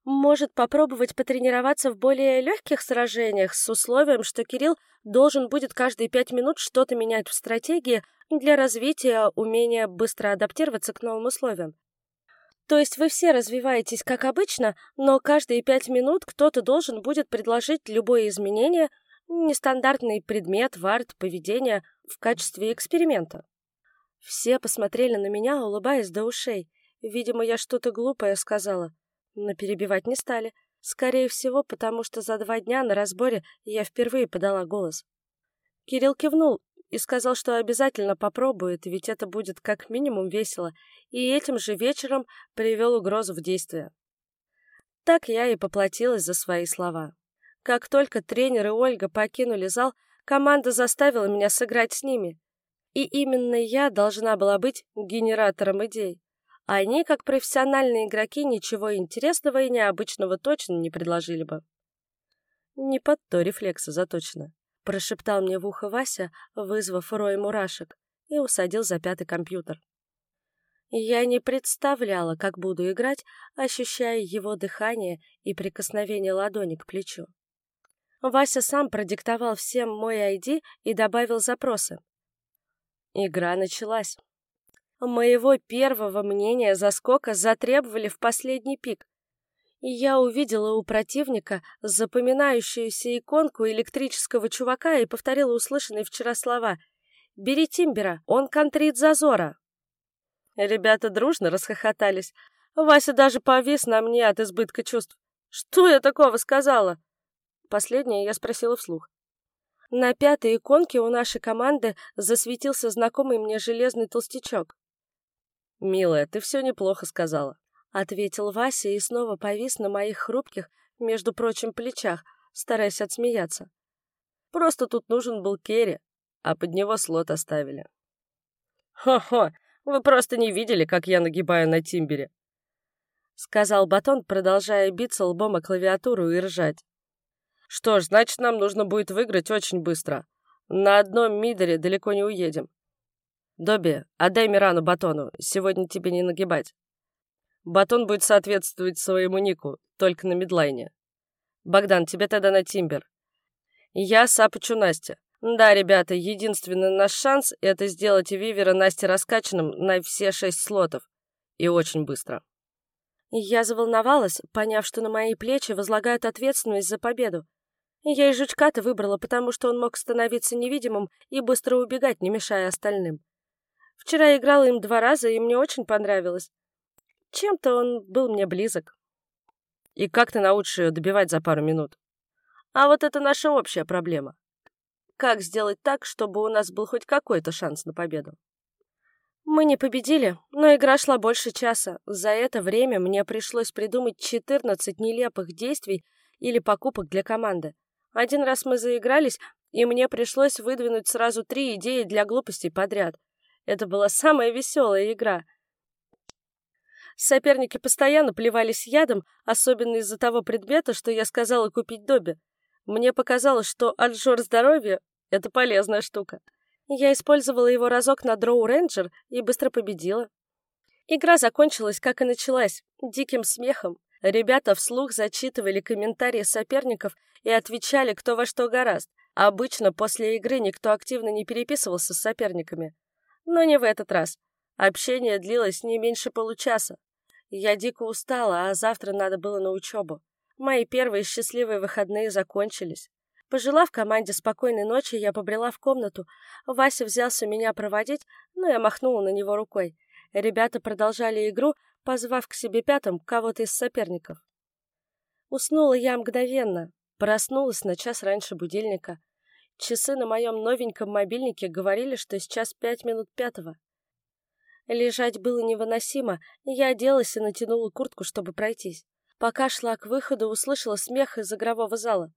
Может попробовать потренироваться в более легких сражениях с условием, что Кирилл должен будет каждые пять минут что-то менять в стратегии для развития умения быстро адаптироваться к новым условиям. То есть вы все развиваетесь как обычно, но каждые пять минут кто-то должен будет предложить любое изменение, нестандартный предмет, вард, поведение в качестве эксперимента. Все посмотрели на меня, улыбаясь до ушей. Видимо, я что-то глупое сказала но перебивать не стали. Скорее всего, потому что за два дня на разборе я впервые подала голос. Кирилл кивнул и сказал, что обязательно попробует, ведь это будет как минимум весело, и этим же вечером привел угрозу в действие. Так я и поплатилась за свои слова. Как только тренер и Ольга покинули зал, команда заставила меня сыграть с ними. И именно я должна была быть генератором идей. Они, как профессиональные игроки, ничего интересного и необычного точно не предложили бы. Не под то рефлекса заточено, прошептал мне в ухо Вася, вызвав рой мурашек, и усадил за пятый компьютер. Я не представляла, как буду играть, ощущая его дыхание и прикосновение ладони к плечу. Вася сам продиктовал всем мой ID и добавил запросы. Игра началась. Моего первого мнения заскока затребовали в последний пик. И я увидела у противника запоминающуюся иконку электрического чувака и повторила услышанные вчера слова «Бери Тимбера, он контрит Зазора». Ребята дружно расхохотались. Вася даже повис на мне от избытка чувств. «Что я такого сказала?» Последнее я спросила вслух. На пятой иконке у нашей команды засветился знакомый мне железный толстячок. «Милая, ты все неплохо сказала», — ответил Вася и снова повис на моих хрупких, между прочим, плечах, стараясь отсмеяться. «Просто тут нужен был Керри, а под него слот оставили». «Хо-хо, вы просто не видели, как я нагибаю на тимбере», — сказал Батон, продолжая биться лбом о клавиатуру и ржать. «Что ж, значит, нам нужно будет выиграть очень быстро. На одном мидере далеко не уедем. Добби, отдай Мирану батону, сегодня тебе не нагибать. Батон будет соответствовать своему нику, только на мидлайне. Богдан, тебе тогда на тимбер. Я сапочу Настя. Да, ребята, единственный наш шанс — это сделать Вивера Насте раскачанным на все шесть слотов. И очень быстро. Я заволновалась, поняв, что на мои плечи возлагают ответственность за победу. Я и жучка-то выбрала, потому что он мог становиться невидимым и быстро убегать, не мешая остальным. Вчера я играла им два раза, и мне очень понравилось. Чем-то он был мне близок. И как ты научишь ее добивать за пару минут? А вот это наша общая проблема. Как сделать так, чтобы у нас был хоть какой-то шанс на победу? Мы не победили, но игра шла больше часа. За это время мне пришлось придумать 14 нелепых действий или покупок для команды. Один раз мы заигрались, и мне пришлось выдвинуть сразу три идеи для глупостей подряд. Это была самая веселая игра. Соперники постоянно плевались ядом, особенно из-за того предмета, что я сказала купить Добби. Мне показалось, что отжор здоровья — это полезная штука. Я использовала его разок на Дроу Рейнджер и быстро победила. Игра закончилась, как и началась, диким смехом. Ребята вслух зачитывали комментарии соперников и отвечали кто во что гораст. Обычно после игры никто активно не переписывался с соперниками. Но не в этот раз. Общение длилось не меньше получаса. Я дико устала, а завтра надо было на учебу. Мои первые счастливые выходные закончились. Пожелав команде спокойной ночи, я побрела в комнату. Вася взялся меня проводить, но я махнула на него рукой. Ребята продолжали игру, позвав к себе пятым кого-то из соперников. Уснула я мгновенно, проснулась на час раньше будильника. Часы на моем новеньком мобильнике говорили, что сейчас пять минут пятого. Лежать было невыносимо, я оделась и натянула куртку, чтобы пройтись. Пока шла к выходу, услышала смех из игрового зала.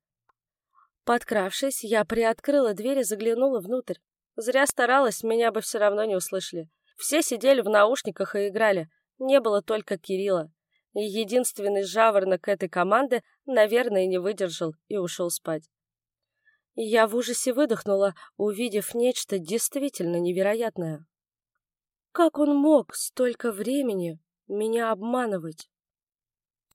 Подкравшись, я приоткрыла дверь и заглянула внутрь. Зря старалась, меня бы все равно не услышали. Все сидели в наушниках и играли. Не было только Кирилла. Единственный жаворонок этой команды, наверное, не выдержал и ушел спать. Я в ужасе выдохнула, увидев нечто действительно невероятное. Как он мог столько времени меня обманывать?